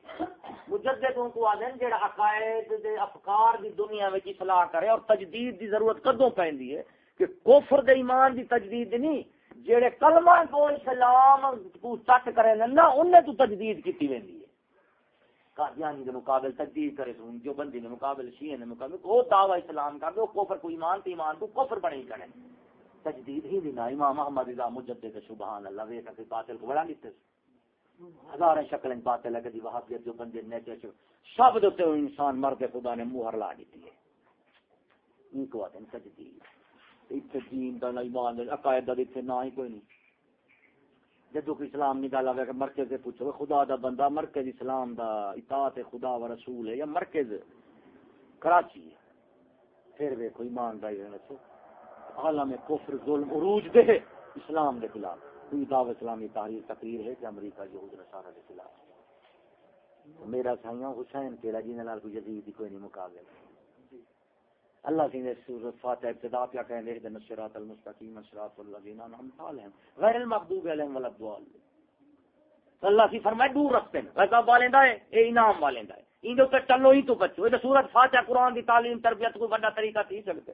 مجدے تو کو آدھے جہاں عقائد دے افکار دی دنیا میں اصلاح کرے اور تجدید دی ضرورت کدوں پہ ہے؟ کہ کوفر دے ایمان دی تجدید نہیں جہے کلمہ کو اسلام کو چٹ کرے نا انہیں تو تجدید کی ویندی ہے۔ قادیانی دے مقابل تجدید کرے تو جو بندی نے مقابل شیعہ نے مقابل، وہ دعوی اسلام کر دو کوفر کو ایمان تے ایمان تو کوفر بنے کرے۔ تجدید ہی دینا امام محمد رضا مجدد سبحان اللہ وے کہ باطل کو بڑا لیتے ہزار شکل باطل ہے کہ وہاں جو بندے نیچے سب دے انسان مر کے خدا نے مہر لا دیتی ہے۔ ان کو تجدید۔ اتنے دین دا نہ ایمان دا عقائد دا اتنے نہ ہی کوئی نہیں۔ جدو کہ اسلام نہیں گل آگے کہ مرکز سے پوچھو خدا دا بندہ مرکز اسلام دا اطاعت خدا و رسول ہے یا مرکز کراچی ہے پھر ویکھو ایمان دا ہی رسول عالم کفر، ظلم، عروج دے اسلام دے خلاف۔ کوئی دعوت اسلامی تحریر، تقریر ہے کہ امریکہ، یہود، نصارہ دے خلاف۔ میرا سائیاں حسین کیڑا جی نال کوئی یزید کوئی نہیں مقابل اللہ کی نے سورۃ فاتحہ ابتدا پیا کہندے ہیں نصرات المستقیم صراط الذین انعمت علیہم غیر المغضوب علیہم ولا الضالین اللہ کی فرمائے، دور رکھتے ہیں. غضب والے دا ہے اے انعام والے دا ہے ان دے اوپر چلو ہی تو بچو. اے سورۃ فاتحہ، قرآن دی تعلیم، تربیت، کوئی بڑا طریقہ تھی سکتے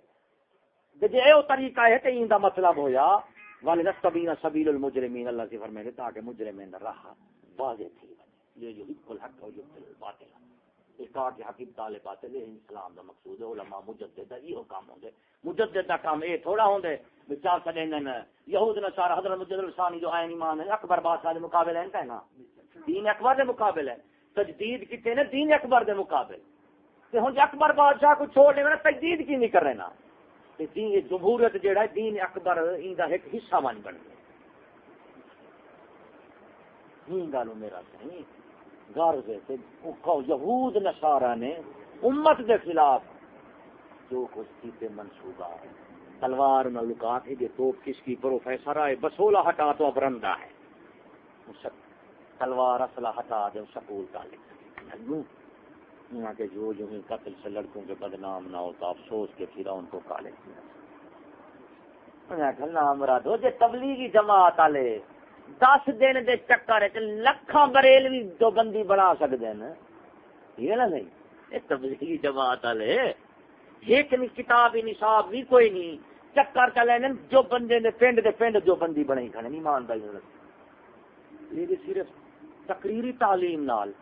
جی یہ طریقہ ہے کہ ان کا مطلب ہویا والد سبین سبیل المجرمین اللہ سے فرمائے تاکہ مجرمین راہ واضح تھی. یہ جو بالکل حق ہو جو باطل اس کا کہ حقیق اسلام دا مقصود ہے، علماء مجدد دا یہ کام ہوندے مجدد دا کام اے تھوڑا ہوندے چار کدے نن یہود نے حضرت مجدد الثانی جو آئین ایمان ہے اکبر بادشاہ دے مقابلے ہیں کہنا۔ دین اکبر دے مقابلے ہے تجدید کتے نے دین اکبر دے مقابل تے ہن اکبر بادشاہ کو چھوڑ دے تجدید کی نہیں کر رہے نا جمہوریت جہاں دین اکبر ان ایک حصہ من بن گیا۔ گل میرا صحیح غرض یہود نشارا نے امت کے خلاف جو کچھ کیتے منصوبہ ہے تلوار نہ لکا کے جو توپ کس کی پروفیسر آئے بسولا ہٹا تو ابرندا ہے۔ تلوار اصلہ ہٹا دے سکول تعلیم یہاں کے جو جو قتل سے لڑکوں کے بدنام نہ ہوتا، افسوس کے پھر ان کو کالے نام رادو جی تبلیغی جماعت والے دس دن دے چکر لکھاں بریلوی دو بندی بنا سکتے ہیں یہ نا نہیں یہ تبلیغی جماعت والے، ایک نہیں کتاب نصاب بھی کوئی نہیں۔ چکر چلے جو بندے نے پنڈ دے پنڈ جو بندی بنائی کھڑے نہیں مانتا یہ صرف تقریری تعلیم نال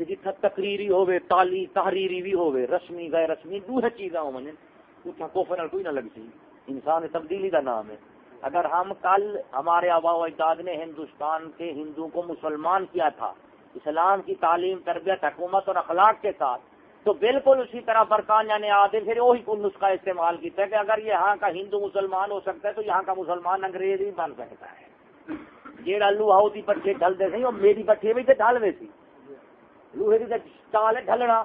جتھا تقریری ہوے تالی تحریری بھی ہوے رسمی، غیر رسمی دو چیزاں ہو منن اتھا کوفر کوئی نہ لگتی انسان تبدیلی کا نام ہے۔ اگر ہم کل ہمارے آبا و اجداد نے ہندوستان کے ہندو کو مسلمان کیا تھا، اسلام کی تعلیم، تربیت، حکومت اور اخلاق کے ساتھ، تو بالکل اسی طرح برطانیہ نے آتے پھر وہی کو نسخہ استعمال کیا ہے کہ اگر یہاں کا ہندو مسلمان ہو سکتا ہے تو یہاں کا مسلمان انگریز ہی بن سکتا ہے۔ جیڑا لوہا ہوتی پٹھے ڈلتے سی وہ میری پٹھے بھی تو ڈال سی۔ لوہے کی چال ہے ڈلنا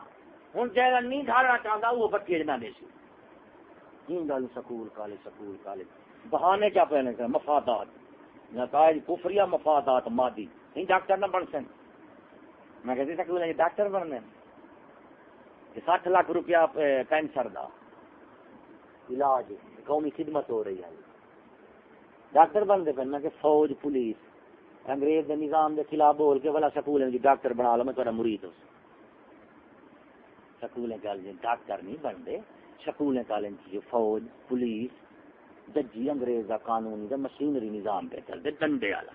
ہوں چاہے نہیں ڈالنا چاہتا وہ پٹھے نہ دے سی۔ گل سکول، کالج سکول، کالج۔ بہانے کیا پہنے سے مفادات۔ نتائج کفری مفادات مادی۔ نہیں ڈاکٹر نہ بن سن۔ میں کہتی کہتے سکول ڈاکٹر بننے۔ سٹھ لاکھ روپیہ کینسر دا۔ علاج، قومی خدمت ہو رہی ہے۔ ڈاکٹر بنتے پہ میں کہ فوج، پولیس۔ انگریز دے نظام دے خلاف بول کے بلا سکول جی ڈاکٹر بنا لو، میں تھوڑا مرید ہوں۔ سکول کالج جی ڈاکٹر نہیں بنتے۔ سکول کالج جی فوج، پولیس۔ دجی انگریز دا قانونی، دا مشینری نظام پہ چلتے ڈنڈے والا۔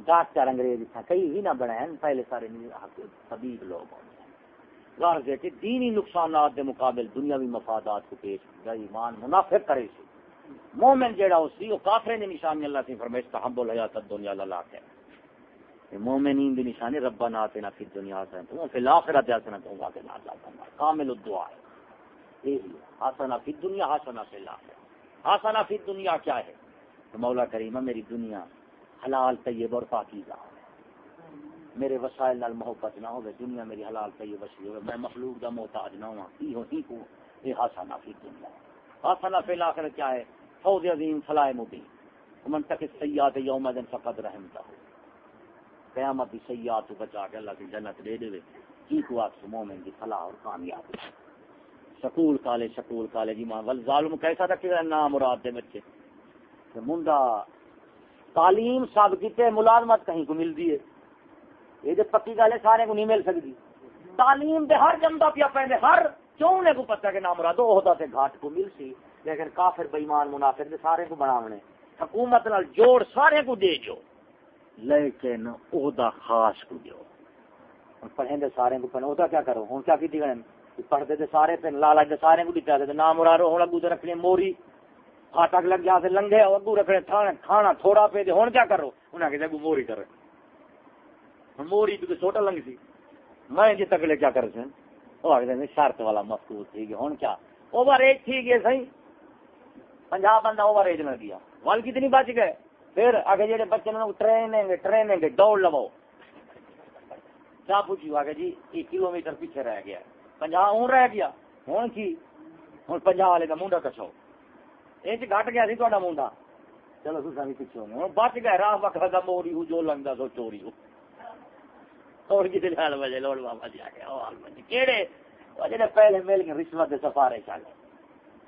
ڈاکٹر انگریز کئی بھی نہ بنائے پہلے سارے طبیب لوگ ہوں۔ غرض ہے کہ دینی نقصانات دے مقابل دنیاوی مفادات کو پیش کیا۔ ایمان منافق کرے سی مومن جیڑا ہو سی وہ کافر نے نشانی، اللہ سے فرمائش تحب الحیات الدنیا اللہ ہے کہ مومنین دی نشانی، ربنا آتنا فی الدنیا حسنۃ و فی الاخرۃ حسنۃ و قنا عذاب النار۔ کامل الدعاء ہے۔ یہی حسنا فی الدنیا حسنا فی الاخرہ حسنا فی الدنیا کیا ہے؟ تو مولا کریم میری دنیا حلال، طیب اور پاکیزہ میرے وسائل نال محبت نہ ہوے دنیا میری حلال پہ یہ وسیع ہوے میں مخلوق دا محتاج نہ ہوں کی ہو ہی کو یہ حسنا فی دنیا حسنا فی الاخرہ کیا ہے؟ فوز عظیم، فلاح مبین۔ من تک سیئات یوم دن فقط رحمتا ہو قیامت کی تو بچا کے اللہ کی جنت دے دے کی کو آپ مومن کی فلاح اور کامیاب سکول کالج سکول کالج جی ایمان ول ظالم کیسا تک نام مراد دے بچے؟ منڈا تعلیم سب کیتے ملازمت کہیں کو ملتی ہے؟ یہ جو پکی گل ہے سارے کو نہیں مل سکتی۔ تعلیم دے ہر جمدا پیا پہ ہر چونے کو پتہ کہ نام مراد عہدہ سے گھاٹ کو مل سی۔ لیکن کافر بےمان منافر دے سارے کو بناونے۔ حکومت نال جوڑ سارے کو دے جو۔ لیکن عہدہ خاص کو دیو۔ پڑھیں دے سارے کو پڑھیں عہدہ کیا کرو؟ ہوں کیا کیتی گئے پڑھتے دے سارے پہ لالچ دے سارے کو دیتا دے، نام مراد ہوں اگو تے رکھنے موری پھاٹک لگ جا سے لنگے اگو رکھنے کھانا تھوڑا پہ دے ہوں کیا کرو؟ انہاں کہ اگو موری کرے۔ موری تو چھوٹا لنگ سی۔ میں جی تکلے کیا کر سن؟ وہ آگے شرط والا مفقود تھی گیا ہوں کیا؟ اوور ایج تھی گئے سی پنجاب بندہ اوور ایج نہ دیا وال کتنی بچ گئے۔ پھر آگے جڑے بچے نے ٹریننگ ٹریننگ، دوڑ لو کیا پوچھی آگے جی؟ ایک کلو میٹر پیچھے رہ گیا۔ ہے پنجا ہوں رہ گیا۔ ہوں کی؟ ہوں پنجا والے کا منڈا کچھو۔ یہ گٹ گیا سی تا منڈا چلو تصا بھی پیچھے ہوں بچ گئے راہ وقت کا موری ہوں جو لگتا سو چوری ہو۔ اور کسی لال بجے لوڑ بابا جی آ گیا کہڑے جڑے پہلے مل کے رشوت دے سفارے چلے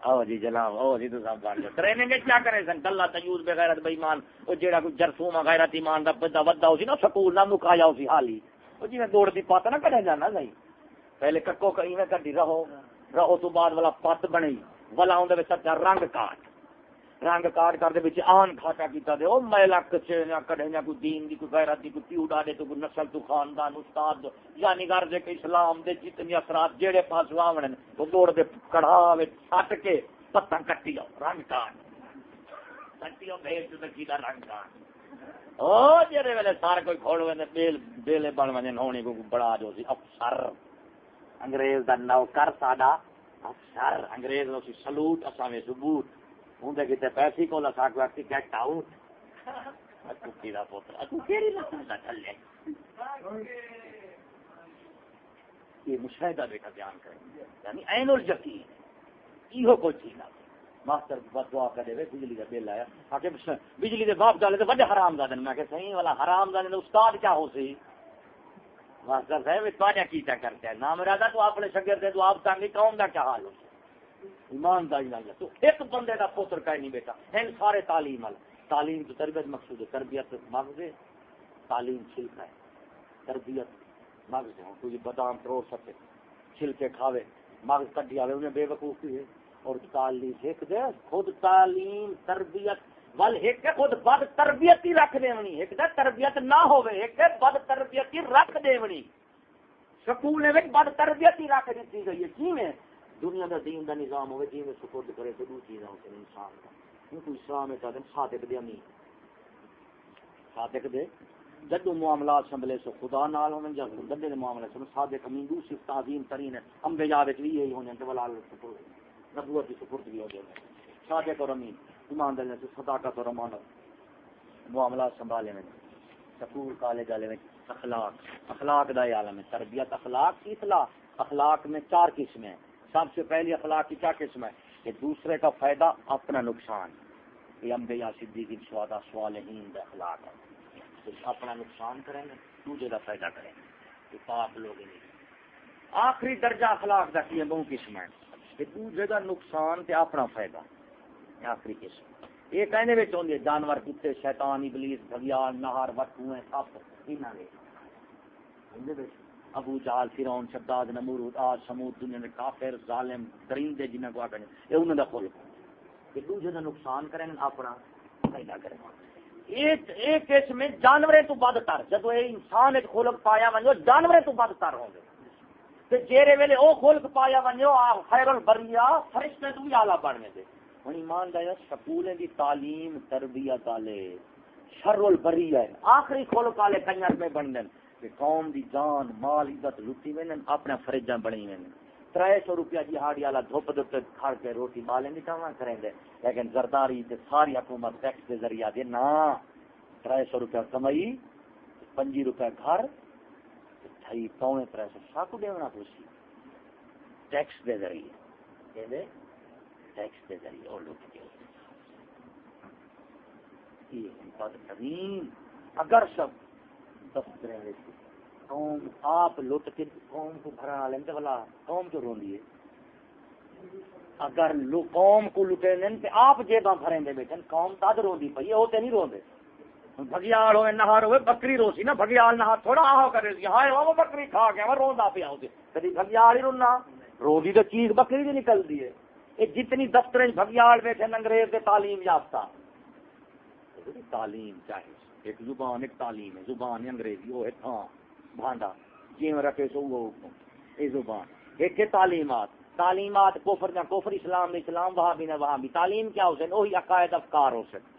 او جی جناب او جی تو سب بن ٹریننگ کیا کرے سن؟ گلا تیوز بغیرت بے ایمان او جیڑا کوئی جرسوم غیرت ایمان دا بدا ودا ہو سی نا، سکول نہ مکایا ہو سی حالی۔ او جی میں دوڑ دی پات نہ کڈے جانا، نہیں۔ پہلے ککو کئی میں کڈی رہو رہو تو بعد والا پت بنی، والا اون دے وچ رنگ کاٹ۔ رنگ کاٹ کر دے وچ آن کھاٹا کیتا دے، او میلا کچے نہ کڈے نہ کوئی دین دی، کوئی غیرت دی، کوئی پیو ڈاڈے تو کوئی نسل تو خاندان، استاد یعنی غرض ہے کہ اسلام دے جتنی اثرات جڑے پاس واونے وہ دوڑ دے کڑھا وچ سٹ کے پتہ کٹیو رنگ کاٹ۔ کٹی کٹیو بھیج تے کیدا رنگ کاٹ۔ او جڑے ویلے سارے کوئی کھوڑ ونے بیل، بیلے بن ونجن، ہونی کو بڑا جو سی، افسر۔ انگریز دا نوکر ساڈا افسر، انگریز نو سلوٹ، اساں میں ثبوت۔ ہوں کتنے پیسے کو لسا گیٹ آؤٹ یہ مشاہدہ بیٹا بیان کریں۔ یعنی این الجقین۔ یہ کوئی چیز ماسٹر دعا کرے ہوئے بجلی کا بل آیا۔ آ کے بجلی کے باپ ڈالے تو بڑے حرام زادن میں کہ صحیح والا حرام زادن استاد کیا ہو سی؟ ماسٹر صاحب تھوڑا کیتا کرتے ہیں؟ نام رادا تو اپنے شگر دے تو آپ تانگی قوم کا کیا حال ہو ایمانداری نہ تو ایک بندے کا پوتر کا نہیں بیٹا ہیں سارے تعلیم والا تعلیم تو تربیت مقصود ہے، تربیت مغز ہے، تعلیم چھلکا ہے۔ تربیت مغز ہے کوئی بادام توڑ سکے، چھلکے کھاوے، مغز کٹی آوے، انہیں بے وقوفی ہے۔ اور تعلیم ایک دے، خود تعلیم، تربیت ول ایک خود بد تربیت ہی رکھ دونی ایک دے تربیت نہ ہوے ایک بد تربیت ہی رکھ دونی سکول وچ بد تربیت ہی رکھ دیتی گئی ہے کی میں دنیا دا دین دا نظام ہوئے جی میں سپورٹ کرے تو دو چیزیں ہوتے ہیں انسان کا کیونکہ اسلام ہے چاہتے ہیں صادق دے امین۔ صادق دے؟ جدو معاملات سنبھلے سو خدا نال ہونے جب گندے دے معاملے سن صادق امین دوسری تعظیم ترین ہے انبیاء وچ بھی یہی ہونے تے ولال نبوت کی سپرد بھی ہو جائے صادق اور امین۔ ایمان دل سے صداقت اور امانت، معاملات سنبھالے میں سکول، کالج والے میں اخلاق اخلاق دا عالم ہے۔ تربیت، اخلاق کی اصلاح۔ اخلاق میں چار قسمیں ہیں۔ سب سے پہلی اخلاق کی کیا قسم ہے؟ کہ دوسرے کا فائدہ اپنا نقصان۔ یہ انبیاء، صدیقین، شہداء، صالحین دا اخلاق ہے اپنا نقصان کریں گے، دوسرے کا فائدہ کریں گے۔ تو پاک لوگ نہیں آخری درجہ اخلاق کا کی بہت قسم ہے کہ دوسرے کا نقصان تے اپنا فائدہ۔ آخری قسم یہ کہنے میں چاہتے جانور، کتے، شیطان، ابلیس بھگیال نہار وٹو ہیں، سب ابو جال فرون شداد نمور آج، سمود، دنیا میں کافر، ظالم درندے جنہیں کو آگے یہ انہوں نے کھول کہ دوسرے کا نقصان کریں، اپنا فائدہ کریں۔ ایک قسم میں جانورے تو بد تر۔ جب یہ انسان ایک خلق پایا ونجو جانورے تو بد تر ہوں گے۔ جیرے ویلے او خلق پایا ونجو خیر البریا فرشتے تو بھی آلہ بڑھنے دے۔ ہوں ایمان دیا سکولیں دی تعلیم، تربیت والے۔ شر البریا ہے۔ آخری خلق والے کنجر میں بن دین کہ قوم دی جان، مال، عزت لٹی میں اپنا فرجاں بنی میں تر سو روپیہ جہاڑی والا دھوپ دھوپ کھڑ کے روٹی مالے نہیں کما کریں دے لیکن زرداری تے ساری حکومت ٹیکس کے ذریعہ دے نا۔ تر سو روپیہ کمائی، پنجی روپے گھر ٹھائی پونے تر سو ساکو دیونا خوشی ٹیکس کے ذریعے۔ ٹیکس کے ذریعے اور لوٹ کے اگر سب دفتر قوم آپ لٹ کے قوم کو بھرا لیں بلا قوم کیوں روندی ہے اگر قوم کو لٹے لیں تو آپ جیبا بھریں دے بیٹھے قوم تد روندی پئی ہوتے نہیں روندے بگیال ہوئے، نہار ہوئے، بکری روسی نا بگیال نہار تھوڑا آہو کرے سی۔ ہائے، وہ بکری کھا گیا، وہ روندا پیا ہوتے۔ کدی بگیال ہی رونا روندی تو چیز بکری بھی نکلتی ہے یہ جتنی دفتر بگیال بیٹھے انگریز کے تعلیم یافتہ تعلیم چاہیے ایک زبان، ایک تعلیم ہے، زبان انگریزی، وہ ہے تھا بھانڈا جی رکھے سو وہ اے زبان ایک تعلیمات۔ تعلیمات کوفر نہ کوفر اسلام میں اسلام وہاں بھی نہ وہاں بھی تعلیم کیا ہو سکے وہی عقائد افکار ہو سکے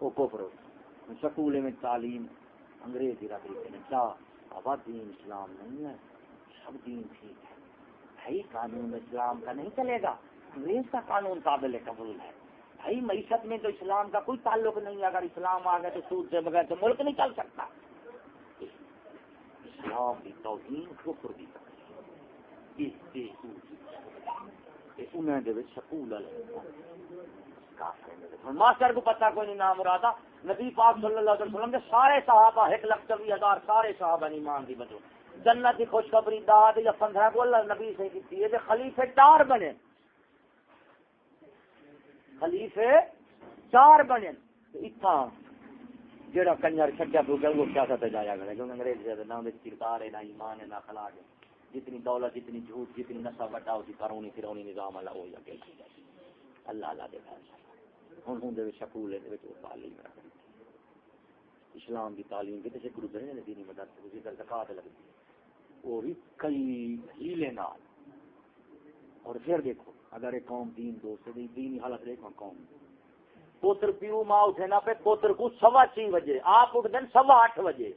وہ کوفر ہو سکے سکول میں تعلیم انگریزی رکھ لیتے ہیں۔ کیا؟ ابا دین اسلام نہیں ہے۔ سب دین ٹھیک ہے۔ بھائی قانون اسلام کا نہیں چلے گا۔ انگریز کا قانون قابل قبول ہے۔ بھائی، معیشت میں تو اسلام کا کوئی تعلق نہیں اگر اسلام آ گیا تو سود سے بغیر تو ملک نہیں چل سکتا۔ اسلام کی توہین کفر کی ماسٹر کو پتا کوئی نہیں نام مراد نبی پاک صلی اللہ علیہ وسلم نے سارے صحابہ، ایک لاکھ چوبیس ہزار سارے صحابہ نے ایمان دی بدو جنت کی خوشخبری، داد یا پندرہ کو اللہ نبی سے کی ہے خلیفے چار بنے۔ خلیفے چار بنے۔ اتنا جہاں کنجر چکیا گل وہ کیا سا جایا کرے، کیونکہ انگریز نہ کردار ہے، نہ ایمان ہے، نہ خلاق ہے۔ جتنی دولت، جتنی جھوٹ، جتنی نشا بڑا ہوتی فرونی فرونی نظام اللہ ہو جائے اللہ اللہ دے فیصلہ ہوں ہوں دے سکول ہے تعلیم اسلام کی تعلیم کے تے گرو نے دینی مدد اسی کر زکات لگتی ہے۔ وہ بھی کئی ہیلے نال۔ اور پھر دیکھو اگر ایک قوم دین دوست دی دینی حالت دیکھو قوم پوتر پیو ماں اٹھے نا پہ پوتر کو سوا چھ بجے، آپ اٹھ دیں سوا آٹھ بجے۔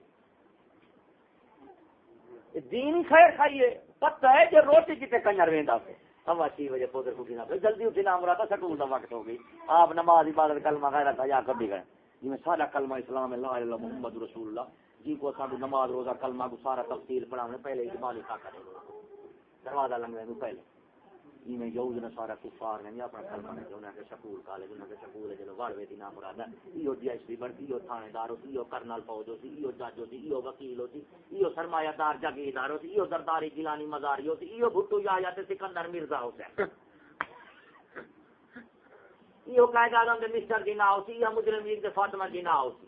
دین خیر کھائیے۔ پتہ ہے جو روٹی کتنے کنجر ویندا پہ۔ سوا چھ بجے پوتر کو اٹھنا پہ۔ جلدی اٹھنا مرا تھا سکول کا وقت ہو گئی۔ آپ نماز عبادت کلمہ غیرہ تھا، یا کبھی گئے جی میں سارا کلمہ اسلام اللہ اللہ محمد رسول اللہ۔ جی کو سب نماز روزہ، کلمہ کو سارا تفصیل پڑھانے پہلے اجمالی کا کرے دروازہ لنگنے پہلے۔ میں یہود نے سارا کفار نے یعنی اپنا کلمہ نے جو کہ سکول کالج، انہاں کے سکول ہے، جلو واڑوے دی نام مراد ہے۔ ایو ڈی جی ایس پی بڑی ایو تھانے دار ہو ایو کرنل فوج ہو ایو جج ہو ایو وکیل ہو ایو سرمایہ دار جاگیردار ہو ایو زرداری گیلانی مزاری ہو ایو بھٹو یا یا سکندر مرزا ہو سے ایو کہہ جا دے مسٹر دی نا ہو سی یا مجرم میر دے فاطمہ دی نا ہو سی۔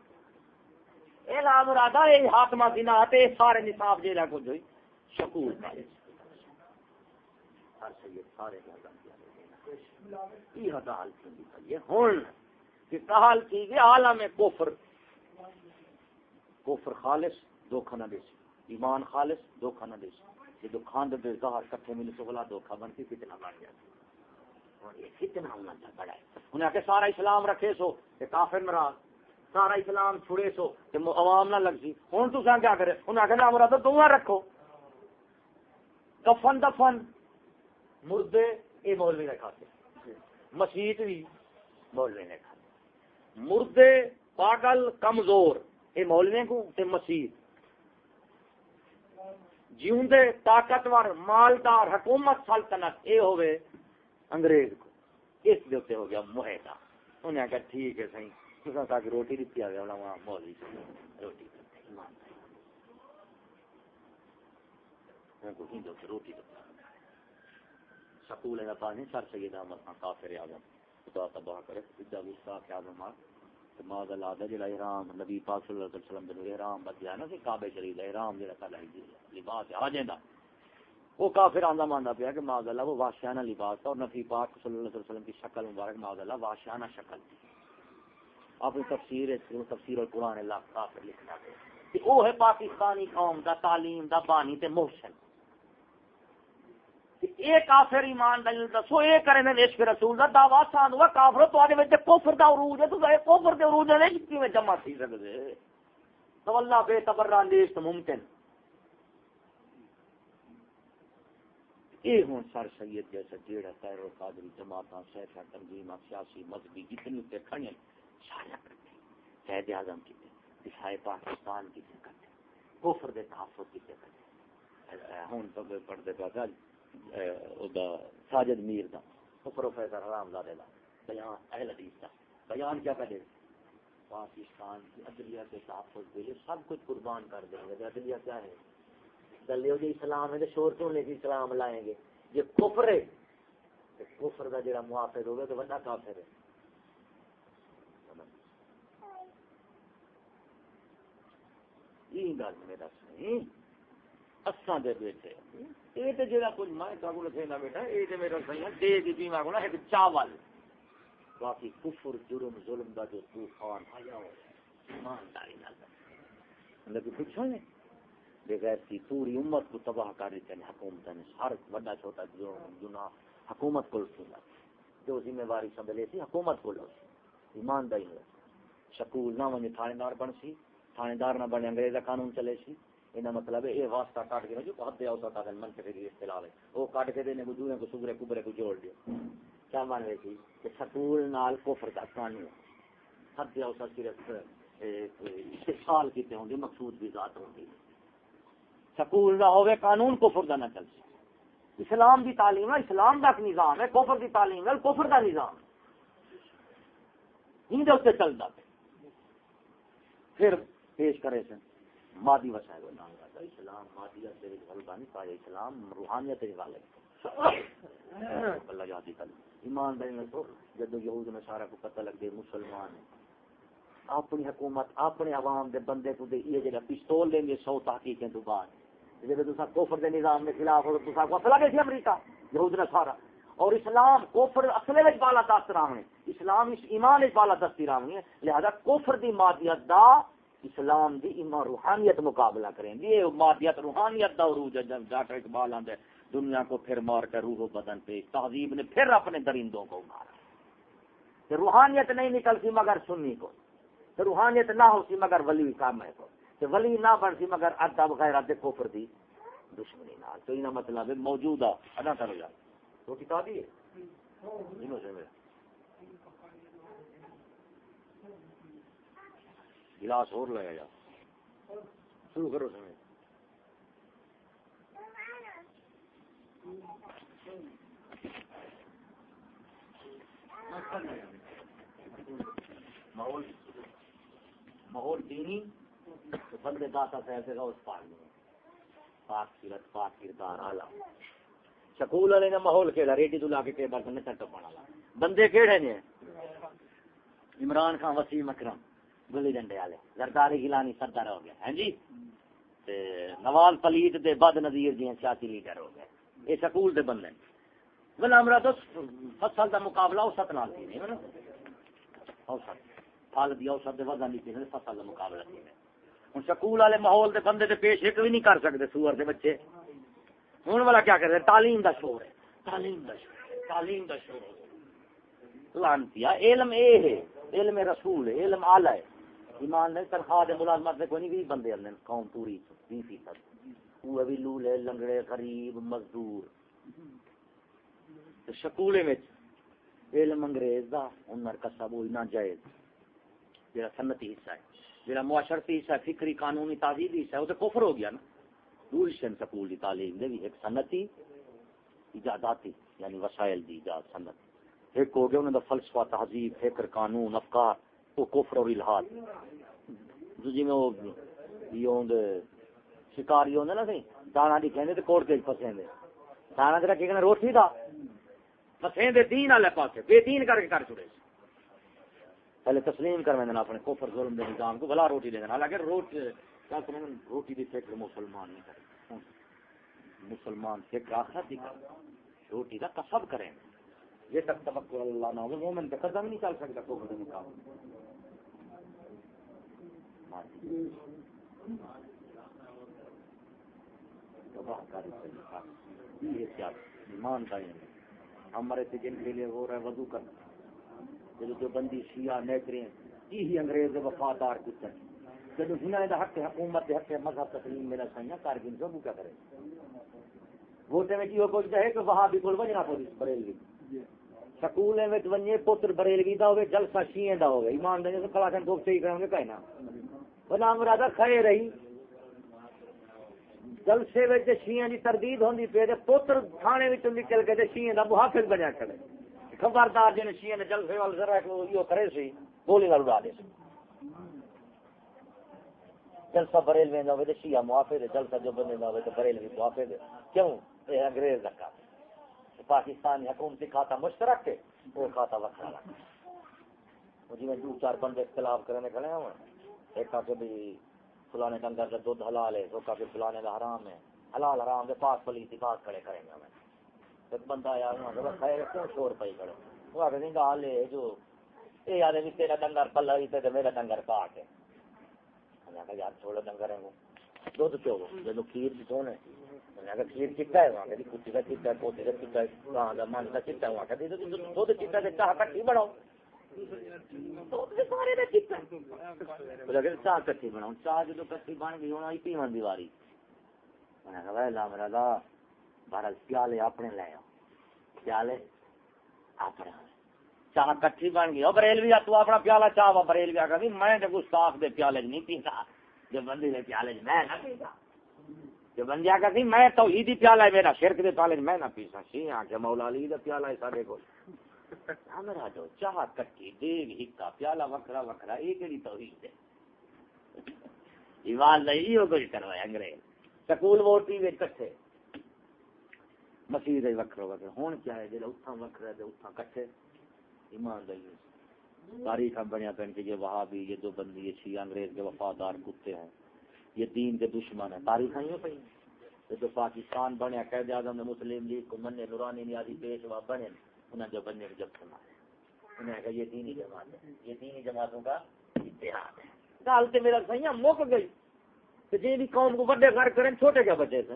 اے لا مراد ہے حاتمہ دی نا تے سارے نصاب جیلا کو جو سکول کالج۔ ہر سید سارے حال کی گیا عالم کوفر کوفر خالص دھوکھا نہ دے ایمان خالص دھوکھا نہ دے یہ جو کھاند دے ظاہر کٹھے ملے تو بلا دھوکھا بن کے کتنا بن گیا کتنا ہونا تھا بڑا ہے۔ انہیں آ کے سارا اسلام رکھے سو کہ کافر مراد سارا اسلام چھڑے سو کہ عوام نہ لگ جی۔ سی ہوں تو کیا کرے؟ انہیں آخر نام مراد دونوں رکھو۔ کفن دفن۔ مردے یہ مولوی نے کھاتے مسیت بھی مولوی نے کھاتے مردے پاگل، کمزور یہ مولوی کو مسیت۔ جیوندے طاقتور، مالدار، حکومت سلطنت یہ ہوئے انگریز کو۔ اس دے ہو گیا معاہدہ۔ انہیں آخر ٹھیک ہے صحیح تصا تک روٹی دیتی آ گیا وہاں مولوی جی، روٹی روٹی سکول کا پانی سر سید احمد خان کافر اعظم۔ خدا تباہ کرے سیدھا گستاخ اعظم ماذا اللہ جڑا احرام نبی پاک صلی اللہ علیہ وسلم دے احرام بدیا نا سی کعبے شریف احرام جڑا کلا ہی جی لباس آ جیندا وہ کافر آندا ماندا پیا کہ ماذا اللہ وہ واشیانہ لباس تھا اور نبی پاک صلی اللہ علیہ وسلم کی شکل مبارک ماذا اللہ واشیانہ شکل۔ تھی اپنی تفسیر تفسیر القرآن اللہ کافر لکھنا کہ وہ ہے پاکستانی قوم دا تعلیم دا بانی تے محسن۔ اے کافر ایمان دسو، اے کرے نے عشق رسول دا سان ہوا کافر تو وچ کفر دا عروج ہے، تو اے کفر دے عروج نے جمع تھی سکدے؟ تو اللہ بے تبرہ اندیش ممکن۔ اے ہوں سر سید جیسا جیڑا تیر و قادری جماعتاں، سیفہ تنظیمہ سیاسی مذہبی جتنی تے کرتے قید اعظم کی دفاع پاکستان کی کرتے کفر دے تحفظ کی کرتے ہوں تو پڑھتے پا ساجد میر دا پروفیسر حرام زادے دا، بیان، اہل حدیث دا، بیان کیا کرے پاکستان کی عدلیہ کے تحفظ کے لیے سب کچھ قربان کر دیں گے، عدلیہ کیا ہے؟ دلیو جی اسلام ہے تو شور کیوں لے کے اسلام لائیں گے؟ یہ کفر ہے کفر کا جڑا محافظ ہوگا تو بڑا کافر ہے۔ یہ گل میرا سنی اساں دے بیٹھے جڑا کچھ میں بیٹھا میرا دے دی بیما کو ایک چاول۔ باقی کفر، جرم، ظلم دا جو طوفان آیا ہو، ایمانداری نال۔ پوچھو نے، بغیر کی پوری امت کو تباہ کر رہی تھے حکومت نے ہر بڑا چھوٹا جو گناہ حکومت کو سنا جو ذمہ داری سنبھلے سی، حکومت کو لو ایمانداری سکول نہ ونجے تھانے دار بن سی، تھانے دار نہ بنے انگریز کا قانون چلے سی۔ یہ مطلب ہے یہ واسطہ کاٹ کے جو حد ہے ہوتا تھا من کے اختلاف ہے۔ وہ کاٹ کے دینے کو دونے کو سگرے کبرے کو جوڑ دیو۔ کیا مان رہی تھی جی؟ کہ سکول نال کفر کا قانون حد ہوتا صرف استحصال کیتے ہوں گے، مقصود بھی ذات ہوں گی سکول نہ ہوئے، قانون کفر دا نہ چل سی اسلام دی تعلیم ہے اسلام دا نظام ہے، کفر دی تعلیم ہے کفر دا نظام۔ ہند اس سے چلتا پھر پیش کرے سن۔ مادی وسائل نام کا اسلام مادیت سے غلبہ نہیں پایا اسلام، روحانیت کے غالب اللہ جاتی کل ایمان دے تو جب یہود نے سارا کو پتہ لگ گئے مسلمان اپنی حکومت، اپنے عوام دے بندے کو دے، یہ جڑا پستول دیں گے، سو تحقیقیں تو بعد۔ جب تو کوفر دے نظام کے خلاف ہو تو کو اصلا دے سی امریکہ۔ یہود نے سارا۔ اور اسلام کوفر اصلے وچ بالا دست رہے اسلام اس ایمان وچ بالا دستی رہے لہذا کوفر دی مادیت دا اسلام دی ایمان روحانیت مقابلہ کریں یہ مادیت روحانیت دا عروج ہے جب ڈاکٹر اقبال آندے دنیا کو پھر مار کر روح و بدن پہ تہذیب نے پھر اپنے درندوں کو مارا۔ کہ روحانیت نہیں نکلتی مگر سنی کو۔ کہ روحانیت نہ ہوتی مگر ولی کام ہے کو۔ کہ ولی نہ بڑھتی مگر ادب غیر ادب کوفر دی دشمنی نال۔ تو یہ مطلب ہے موجودہ ادا کرو جا روٹی کھا دیے جنہوں سے میرا گلاس اور لگا جا شروع کرو سمے ماحول دینی، تو بندے داتا صاحب سے اس پار میں۔ پاک سیرت، پاک کردار، آلہ۔ سکول والے نے ماحول کھیلا، ریڈی تو لا کے ٹیبل سے نچا ٹپانا بندے کہڑے نے؟ عمران خان، وسیم اکرم۔ گلی ڈنڈے والے۔ زرداری گیلانی سردار ہو گیا ہے ہاں جی؟ تے نواز پلیت دے بد نظیر جی سیاسی لیڈر ہو گئے۔ یہ سکول دے بندے بلا ہمارا تو فصل کا مقابلہ اوسط نال تھی نہیں اوسط۔ پھل دی اوسط دے وزن دی تھی فصل کا مقابلہ تھی۔ ہوں سکول والے ماحول دے بندے دے پیش ایک بھی نہیں کر سکتے سور دے بچے۔ ہوں والا کیا کرتے تعلیم دا شور ہے۔ تعلیم دا شور تعلیم دا شور لانتی علم اے ہے۔ علم رسول ہے۔ علم آلہ ہے۔ ایمان نہیں، تنخواہ دے ملازمت نے کوئی نہیں بھی بندے اندر قوم پوری بھی فیصد۔ وہ بھی لولے، لنگڑے، غریب، مزدور۔ شکولے میں علم انگریز دا انر کسب ہوئی نہ جائز جڑا سنتی حصہ ہے جڑا معاشرتی حصہ ہے، فکری، قانونی تعزیبی حصہ ہے، وہ تو کفر ہو گیا نا۔ دورشن سکول دی تعلیم دے بھی، ایک سنتی ایجاداتی یعنی وسائل دی ایجاد، سنت۔ ایک ہو گیا، انہوں دا فلسفہ، تہذیب، فکر، قانون، افکار۔ وہ کفر اور الہاد۔ دوجی میں وہ یہ شکاری ہوندے نا سی دانا دی کہندے تے کوٹ کے پھسے دے دانا تے کہنا روٹی دا۔ پھسے دے دین والے پاسے، بے دین کر کے کر چھڑے پہلے تسلیم کر میں اپنے کفر ظلم دے نظام کو بلا روٹی دے دینا حالانکہ روٹی روٹی دی فکر مسلمان نہیں کرے۔ مسلمان فکر آخرت دی کرے۔ روٹی کا کسب کریں یہ تک تبکر اللہ نہ ہوگا مومن کا قدم نہیں چل سکتا کفر دے مقابلے ہمارے جن کے لیے ہو رہا ہے وضو کرنا۔ جب جو بندی شیعہ انگریز وفادار کچھ جب ہنا حق حکومت، حق مذہب تسلیم میرا سائیں کارگن سب کیا کرے۔ ووٹے میں کی کچھ ہے کہ وہاں بھی کول بجنا پولیس بریلوی۔ سکول میں ونجے پتر بریلوی دا ہوے، جلسہ شیعہ دا ہوے۔ ایمان دے تو کلا کن کو صحیح کرن گے کہنا بنا مرادہ کھڑے رہی۔ جلسے وچ شیعہ دی تردید ہوندی پے تے پتر تھانے وچ نکل کے تے شیعہ دا محافظ بنیا کھڑے۔ خبردار جن شیعہ نے جلسے وال ذرا کو یہ کرے سی، گولی نال اڑا دے جلسہ بریل میں ہوے تے شیعہ محافظ جلسہ جو بندے دا ہوے تے بریل بھی محافظ کیوں؟ یہ انگریز دا کام پاکستانی حکومتی کھاتا مشترک ہے، وہ کھاتا وکھرا رکھا جی میں دو چار بندے اختلاف کرنے کھڑے ہیں۔ ایک کہ بھی فلانے ڈنگر کا دودھ حلال ہے تو کہ فلانے کا حرام ہے۔ حلال حرام کے پاس پلی اتفاق کھڑے کریں گے میں ایک بندہ آیا وہاں خیر، کیوں شور پائی کھڑے؟ وہ آگے نہیں گال ہے جو یہ یاد ہے تیرا ڈنگر پلا ہی تے میرا ڈنگر پاک ہے۔ یار، چھوڑو، ڈنگر ہے وہ۔ دودھ پیو جب کھیر بھی سونے۔ کھیر ہے وہاں کتی کا ہے کا ہے کا من کا ہے وہاں دودھ چاہ کٹھی چاہ کٹھی چاہ جدو کٹھی بن گئی ہونا پیمن دی واری میرا بارہ پیالے اپنے لے آؤ پیالے اپنے چاہ کٹھی بن گئی بریلوی تو اپنا پیالہ چاہ بریلوی آ میں گستاخ دے پیالے نہیں پیتا۔ جو بندی دے پیالے میں نہ پیتا۔ جو بندیا کہ میں تو ہی پیالہ ہے، میرا شرک دے پیالے، میں نہ پیسا سی آ کے مولا علی دا پیالہ ہے سارے کو ہمارا ہاں جو چاہ کٹی دیگ، ہکا، پیالہ وکھرا وکھرا یہ کہڑی توحید ہے؟ ایمان نہیں یہ کچھ کروایا انگریز۔ سکول ووٹی وچ کٹھے۔ مسجد وکھرا وکھرا ہون کیا ہے جے اتھا وکھرا تے اتھا کٹھے۔ ایمان نہیں تاریخ ہم بنیا پہن کے یہ وہابی، یہ دو بندی، یہ شیعہ انگریز کے وفادار کتے ہیں۔ یہ دین کے دشمن ہیں۔ تاریخ ہی پہ جو پاکستان بنیا قید اعظم نے مسلم لیگ کو من نورانی نیازی پیشوا بنے انہیں جو بننے جب سنا انہیں کہا یہ دینی جماعت ہے۔ یہ دینی جماعتوں کا اتحاد ہے۔ گل تو میرا سہی مک گئی۔ جی بھی قوم کو بڑے گھر کریں، چھوٹے کیا بچے سن۔